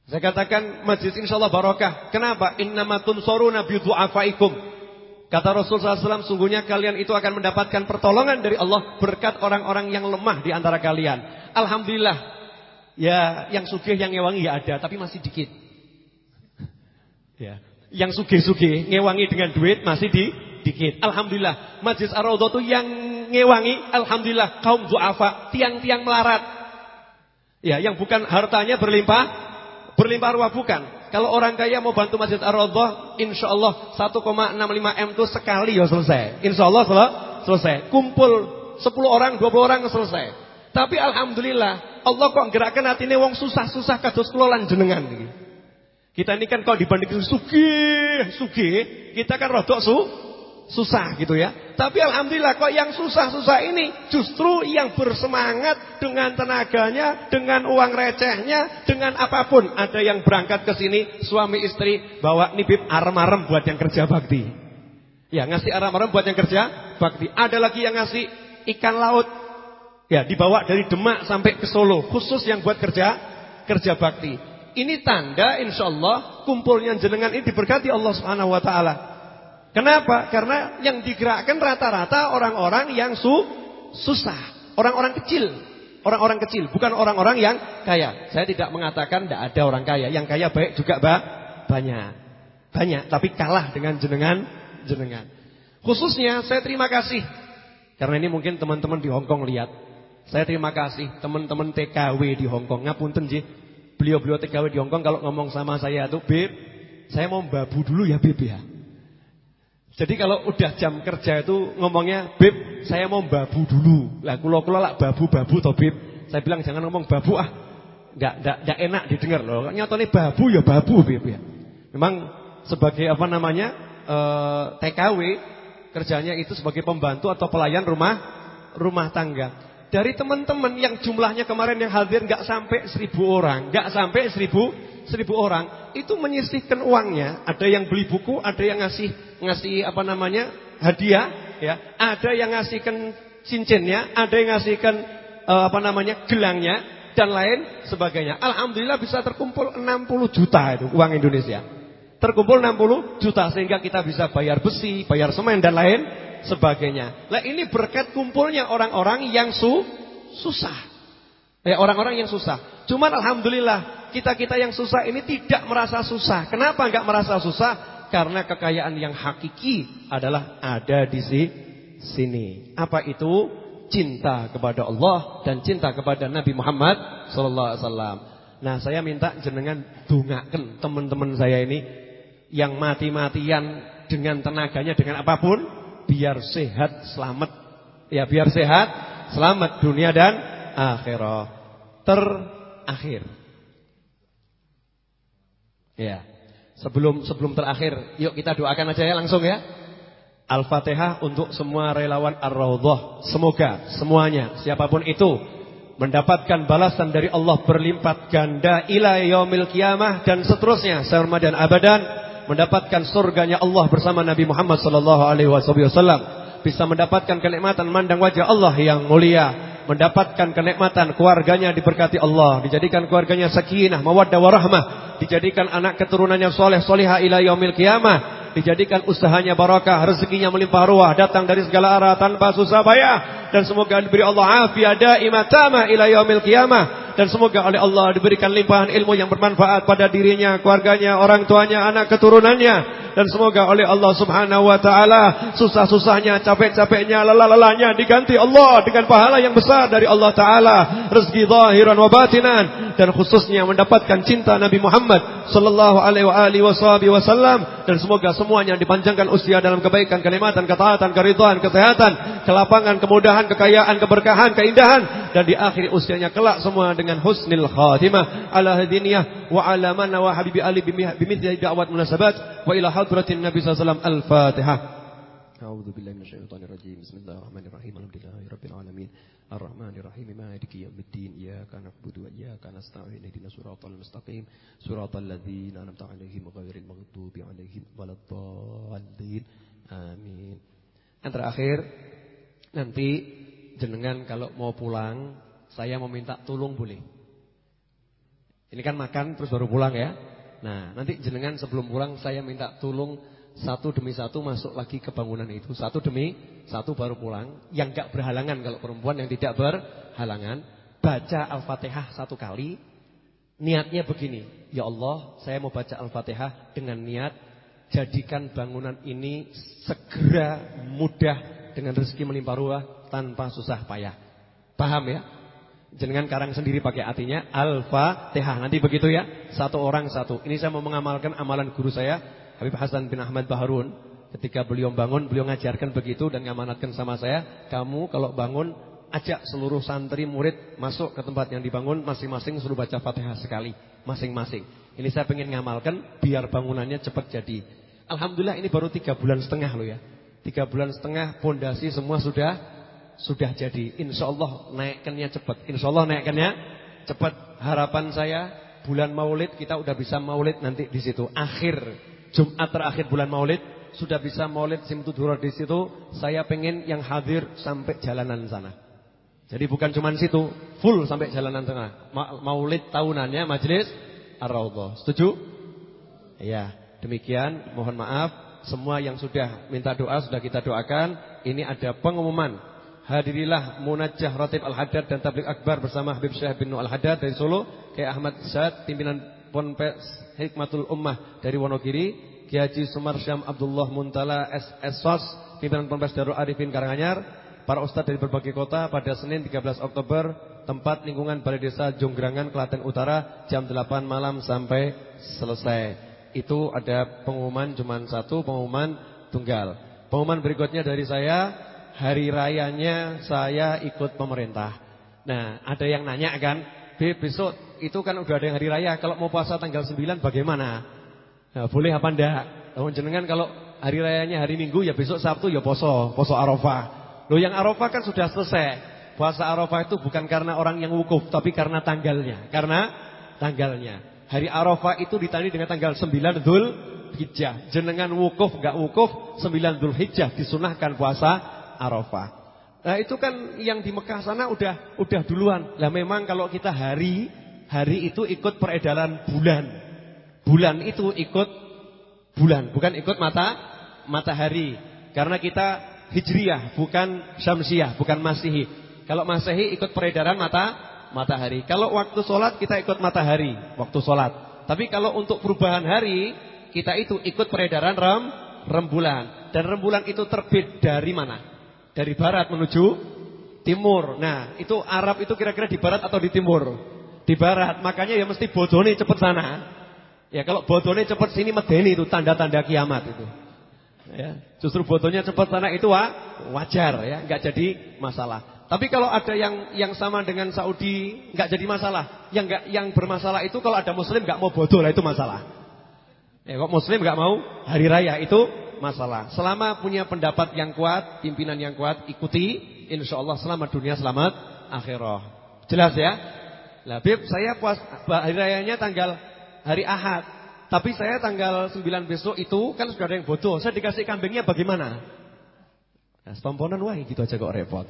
Saya katakan majlis insyaallah barokah. Kenapa? Innamatun soruna bidu'afaikum. Kata Rasul SAW, sungguhnya kalian itu akan mendapatkan pertolongan dari Allah berkat orang-orang yang lemah di antara kalian. Alhamdulillah, ya yang sugih yang ngewangi ya ada, tapi masih dikit. Ya, yang sugih-sugih ngewangi dengan duit masih di dikit. Alhamdulillah, Majlis Ar-Raudhah itu yang ngewangi, alhamdulillah kaum duafa, tiang-tiang melarat. Ya, yang bukan hartanya berlimpah, berlimpah ruah bukan. Kalau orang kaya mau bantu Masjid Ar-Raudhah, insyaallah 1,65 M itu sekali ya selesai. Insyaallah selesai. Kumpul 10 orang, 20 orang selesai. Tapi alhamdulillah, Allah kok gerakkan ini wong susah-susah kados kula lan jenengan Kita ini kan kalau dibandingkan sugih, sugih, kita kan rodok su, susah gitu ya. Tapi alhamdulillah kok yang susah-susah ini justru yang bersemangat dengan tenaganya, dengan uang recehnya, dengan apa pun. Ada yang berangkat ke sini suami istri bawa nibib arem-arem buat yang kerja bakti. Ya, ngasih arem-arem buat yang kerja bakti. Ada lagi yang ngasih ikan laut. Ya, dibawa dari Demak sampai ke Solo khusus yang buat kerja kerja bakti. Ini tanda insya Allah kumpulnya jenengan ini diberkati Allah Subhanahu wa taala. Kenapa? Karena yang digerakkan rata-rata orang-orang yang su susah, orang-orang kecil, orang-orang kecil, bukan orang-orang yang kaya. Saya tidak mengatakan tidak ada orang kaya, yang kaya baik juga ba banyak, banyak, tapi kalah dengan jenengan jenengan. Khususnya saya terima kasih karena ini mungkin teman-teman di Hongkong lihat. Saya terima kasih teman-teman TKW di Hongkong. Ngapunten sih, beliau-beliau TKW di Hongkong kalau ngomong sama saya tuh, "Beb, saya mau babu dulu ya, Beb ya." Jadi kalau udah jam kerja itu ngomongnya, Beb, saya mau babu dulu. Lah kula-kula lak babu-babu toh, Beb. Saya bilang jangan ngomong babu ah. Enggak enggak enggak enak didengar loh. Nyatane babu ya babu, Beb ya. Memang sebagai apa namanya? Eh, TKW kerjanya itu sebagai pembantu atau pelayan rumah rumah tangga. Dari teman-teman yang jumlahnya kemarin yang hadir nggak sampai seribu orang, nggak sampai seribu seribu orang itu menyisihkan uangnya. Ada yang beli buku, ada yang ngasih ngasih apa namanya hadiah, ya. Ada yang ngasihkan cincinnya, ada yang ngasihkan uh, apa namanya gelangnya dan lain sebagainya. Alhamdulillah bisa terkumpul 60 juta itu uang Indonesia. Terkumpul 60 juta sehingga kita bisa bayar besi, bayar semen dan lain sebagainya. Nah ini berkat kumpulnya orang-orang yang su susah. Ya orang-orang yang susah. Cuman alhamdulillah kita-kita yang susah ini tidak merasa susah. Kenapa enggak merasa susah? Karena kekayaan yang hakiki adalah ada di sini. Apa itu? Cinta kepada Allah dan cinta kepada Nabi Muhammad sallallahu alaihi wasallam. Nah, saya minta jenengan dungaken teman-teman saya ini yang mati-matian dengan tenaganya dengan apa pun biar sehat selamat. Ya, biar sehat selamat dunia dan akhirat. Terakhir. Ya. Sebelum sebelum terakhir, yuk kita doakan aja ya langsung ya. Al-Fatihah untuk semua relawan Ar-Raudhah. Semoga semuanya siapa pun itu mendapatkan balasan dari Allah berlipat ganda ila yaumil kiamah dan seterusnya sarma dan abadan mendapatkan surganya Allah bersama Nabi Muhammad sallallahu alaihi wasallam bisa mendapatkan kenikmatan mandang wajah Allah yang mulia mendapatkan kenikmatan keluarganya diberkati Allah dijadikan keluarganya sakinah mawaddah warahmah dijadikan anak keturunannya soleh solihah ila yaumil kiamah dijadikan usahanya barakah, rezekinya melimpah ruah, datang dari segala arah tanpa susah payah dan semoga diberi Allah afiat daimah tamah ila yaumil qiyamah. Dan semoga oleh Allah diberikan limpahan ilmu yang bermanfaat pada dirinya, keluarganya, orang tuanya, anak keturunannya. Dan semoga oleh Allah Subhanahu wa taala susah-susahnya, capek-capeknya, lelah-lelahnya diganti Allah dengan pahala yang besar dari Allah taala, rezeki zahiran wa batinan. Dan khususnya mendapatkan cinta Nabi Muhammad sallallahu alaihi wasallam dan semoga semuanya dipanjangkan usia dalam kebaikan, kenikmatan, ketaatan, keridhaan, kesehatan, kelapangan, kemudahan, keberkahan, kekayaan, keberkahan, keindahan. Dan di akhir usianya kelak semua dengan husnul khatimah. Ala hadiniyah wa ala man wa habibi ali bimithli da'wat munasabat wa ila hadratin nabi sallallahu alaihi wasallam al-fatihah. أعوذ بالله من الشيطان الرجيم بسم الله الرحمن الرحيم الحمد لله رب العالمين الرحمن الرحيم مالك يوم الدين إياك نعبد وإياك نستعين اهدنا صراط المستقيم صراط الذين أنعمت عليهم غير المغضوب عليهم ولا الضالين Amin. Yang terakhir nanti jenengan kalau mau pulang saya mau minta tolong boleh. Ini kan makan terus baru pulang ya. Nah, nanti jenengan sebelum pulang saya minta tolong satu demi satu masuk lagi ke bangunan itu. Satu demi satu baru pulang. Yang gak berhalangan kalau perempuan yang tidak berhalangan. Baca Al-Fatihah satu kali. Niatnya begini. Ya Allah, saya mau baca Al-Fatihah dengan niat. Jadikan bangunan ini segera mudah dengan rezeki melimpah ruah tanpa susah payah. Paham ya? Jenengan karang sendiri pakai artinya Al-Fatihah. Nanti begitu ya. Satu orang satu. Ini saya mau mengamalkan amalan guru saya Habib Hasan bin Ahmad Baharun. Ketika beliau bangun, beliau ngajarkan begitu dan ngamanatkan sama saya, kamu kalau bangun ajak seluruh santri murid masuk ke tempat yang dibangun masing-masing suruh baca Fatihah sekali, masing-masing. Ini saya pengen ngamalkan biar bangunannya cepat jadi. Alhamdulillah ini baru tiga bulan setengah loh ya. Tiga bulan setengah pondasi semua sudah sudah jadi. Insya Allah naikkannya cepat. Insya Allah naikkannya cepat. Harapan saya bulan Maulid kita udah bisa Maulid nanti di situ. Akhir Jumat terakhir bulan Maulid sudah bisa Maulid Simtudura di situ. Saya pengen yang hadir sampai jalanan sana. Jadi bukan cuma situ, full sampai jalanan tengah. Maulid tahunannya majelis Ar-Raudhah. Setuju? Ya, demikian. Mohon maaf semua yang sudah minta doa sudah kita doakan. Ini ada pengumuman. Hadirilah Munajjah Ratib Al-Haddad dan Tablik Akbar bersama Habib Syekh bin Al-Haddad dari Solo, Kayak Ahmad Syed, pimpinan Ponpes Hikmatul Ummah dari Wonogiri, Kiai Haji Sumar Syam Abdullah Muntala SSOS, pimpinan Ponpes Darul Arifin Karanganyar, para ustadz dari berbagai kota pada Senin 13 Oktober, tempat lingkungan Balai Desa Jonggrangan, Klaten Utara, jam 8 malam sampai selesai. Itu ada pengumuman cuma satu, pengumuman tunggal. Pengumuman berikutnya dari saya, hari rayanya saya ikut pemerintah. Nah, ada yang nanya kan, besok itu kan udah ada yang hari raya. Kalau mau puasa tanggal 9 bagaimana? Nah, boleh apa enggak? Kalau jenengan kalau hari rayanya hari Minggu ya besok Sabtu ya poso, poso Arafah. Loh yang Arafah kan sudah selesai. Puasa Arafah itu bukan karena orang yang wukuf, tapi karena tanggalnya. Karena tanggalnya. Hari Arafah itu ditandai dengan tanggal 9 Dhul Hijjah. Jenengan wukuf enggak wukuf, 9 Dhul Hijjah disunahkan puasa Arafah. Nah itu kan yang di Mekah sana udah udah duluan. Lah memang kalau kita hari hari itu ikut peredaran bulan. Bulan itu ikut bulan, bukan ikut mata matahari. Karena kita hijriyah, bukan syamsiah, bukan masihi. Kalau masehi ikut peredaran mata matahari. Kalau waktu sholat kita ikut matahari, waktu sholat. Tapi kalau untuk perubahan hari kita itu ikut peredaran rem rembulan. Dan rembulan itu terbit dari mana? Dari barat menuju timur. Nah, itu Arab itu kira-kira di barat atau di timur? di barat, makanya ya mesti bodone cepet sana. Ya kalau bodone cepet sini medeni itu tanda-tanda kiamat itu. Ya, justru bodohnya cepet sana itu wa, wajar ya, nggak jadi masalah. Tapi kalau ada yang yang sama dengan Saudi nggak jadi masalah. Yang nggak yang bermasalah itu kalau ada muslim nggak mau bodoh lah itu masalah. Ya kok muslim nggak mau hari raya itu masalah. Selama punya pendapat yang kuat, pimpinan yang kuat, ikuti, insya Allah selamat dunia, selamat akhirah. Jelas ya? Lah, Bib, saya puas hari rayanya tanggal hari Ahad. Tapi saya tanggal 9 besok itu kan sudah ada yang bodoh. Saya dikasih kambingnya bagaimana? Nah, pomponan wah gitu aja kok repot.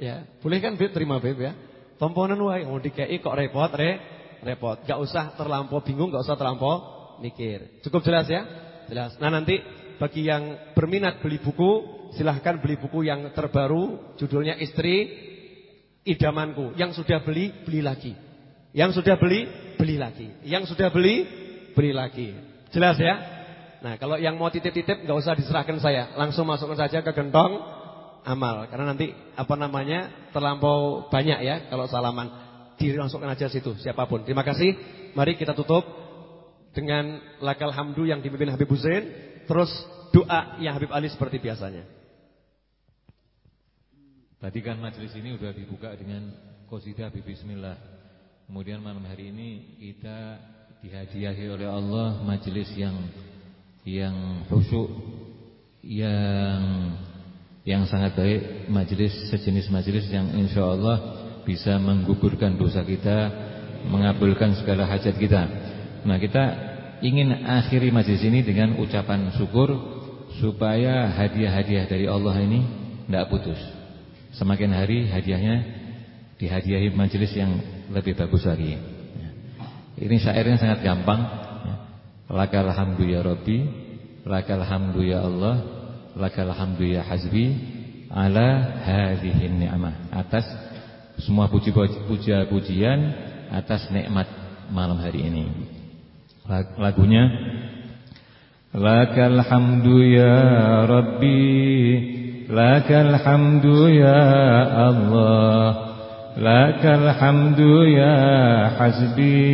Ya, boleh kan Beb terima Beb ya? Pomponan wah mau dikei kok repot, re, repot. Gak usah terlampau bingung, gak usah terlampau mikir. Cukup jelas ya? Jelas. Nah, nanti bagi yang berminat beli buku, silahkan beli buku yang terbaru, judulnya Istri Idamanku. Yang sudah beli, beli lagi. Yang sudah beli, beli lagi. Yang sudah beli, beli lagi. Jelas ya? Nah, kalau yang mau titip-titip nggak usah diserahkan saya, langsung masukkan saja ke gentong amal. Karena nanti apa namanya terlampau banyak ya kalau salaman. Dimasukkan aja situ siapa pun. Terima kasih. Mari kita tutup dengan lakal hamdu yang dipimpin Habib Husain, terus doa yang Habib Ali seperti biasanya. Tadi kan majelis ini sudah dibuka dengan qasidah Bismillah. Kemudian malam hari ini kita dihadiahi oleh Allah majelis yang yang khusyuk yang yang sangat baik majelis sejenis majelis yang insya Allah bisa menggugurkan dosa kita mengabulkan segala hajat kita nah kita ingin akhiri majelis ini dengan ucapan syukur supaya hadiah-hadiah dari Allah ini tidak putus semakin hari hadiahnya dihadiahi majelis yang lebih bagus lagi. Ini syairnya sangat gampang. Lakal hamdu ya Rabbi, lakal hamdu ya Allah, lakal hamdu ya hasbi ala hadhihi ni'mah atas semua puji-pujian atas nikmat malam hari ini. Lagunya Lakal hamdu ya Rabbi Lakal hamdu ya Allah Lakal hamdu ya hasbi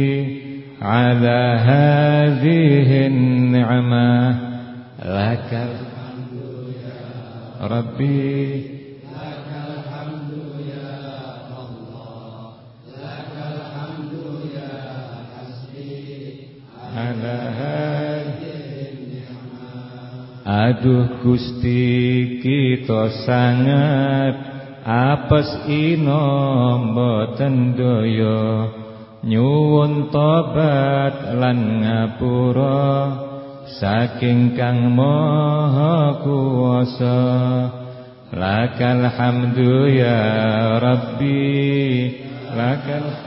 Ala hadhihi ni'mah Lakal الحمد يا ربي لك الحمد يا الله لك الحمد يا حسبي على هذه النعمة Aduh Gusti kita sangat apes ino mboten daya nyuwun tobat lan ngapura saking kang maha kuwasa lakal hamdu ya rabbi lakal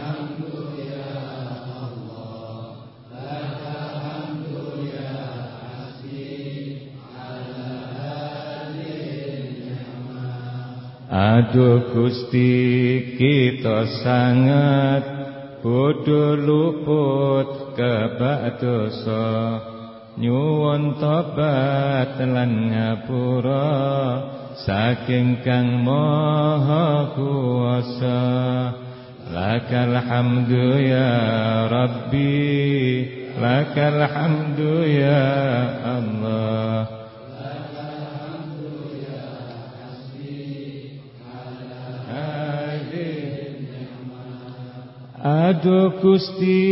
Aduh Gusti kita sangat bodoh luput kebak dosa nyuwun tobat lan ngapura saking kang maha kuwasa lakal hamdu ya rabbi lakal hamdu ya Allah. Aduh Gusti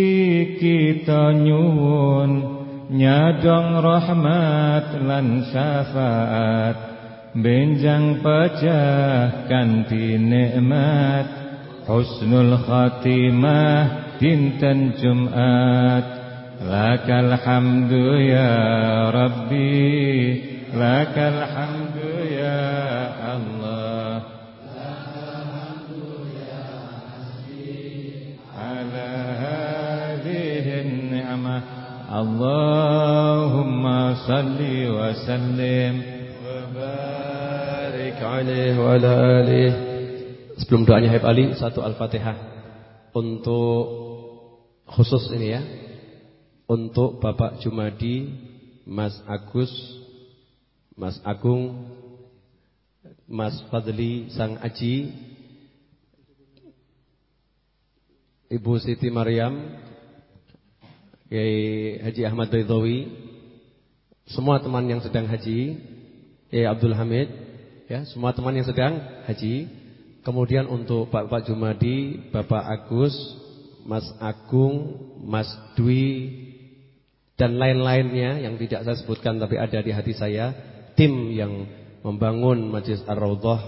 kita nyuwun nyadong rahmat lan syafaat benjang pecah kanthi nikmat. Husnul khatimah dinten Jumat. Lakal hamdu ya rabbi lakal hamdu Sallim wa barik alaihi wa ala alihi. Sebelum doanya Habib Ali, satu Al-Fatihah untuk khusus ini ya. Untuk Bapak Jumadi, Mas Agus, Mas Agung, Mas Fadli Sang Aji, Ibu Siti Maryam, Kiai Haji Ahmad Baidawi, semua teman yang sedang haji, Kiai Abdul Hamid, ya, semua teman yang sedang haji. Kemudian untuk Bapak Jumadi, Bapak Agus, Mas Agung, Mas Dwi dan lain-lainnya yang tidak saya sebutkan tapi ada di hati saya, tim yang membangun Majlis Ar-Raudhah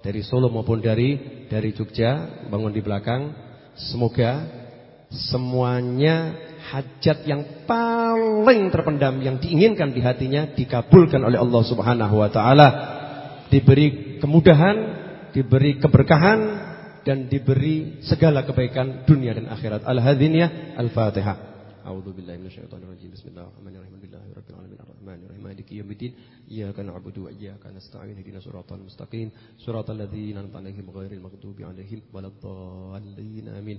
dari Solo maupun dari dari Jogja, bangun di belakang Semoga semuanya hajat yang paling terpendam yang diinginkan di hatinya dikabulkan oleh Allah Subhanahu wa taala. Diberi kemudahan, diberi keberkahan dan diberi segala kebaikan dunia dan akhirat. Al-hadiniyah Al-Fatihah. A'udzu billahi minasyaitonir rajim. Bismillahirrahmanirrahim. Alhamdulillahirabbil alamin arrahmanirrahim maliki yaumiddin. Iyyaka na'budu wa iyyaka nasta'in. Ihdinas siratal mustaqim. Siratal ladzina an'amta 'alaihim ghairil maghdubi 'alaihim waladdallin. Amin.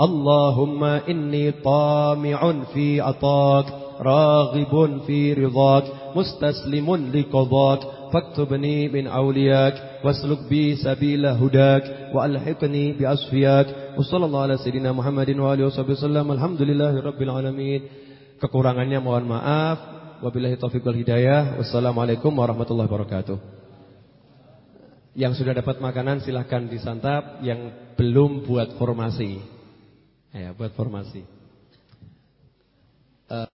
اللهم إني طامع في عطاك راغب في رضاك مستسلم لقضاك فاكتبني من أولياك واسلك بي سبيل هداك وألحقني بأصفياك وصلى الله على سيدنا محمد وآله وصحبه وسلم الحمد لله رب العالمين kekurangannya mohon maaf wabillahi taufiq wal hidayah wassalamualaikum warahmatullahi wabarakatuh yang sudah dapat makanan silahkan disantap yang belum buat formasi ya buat formasi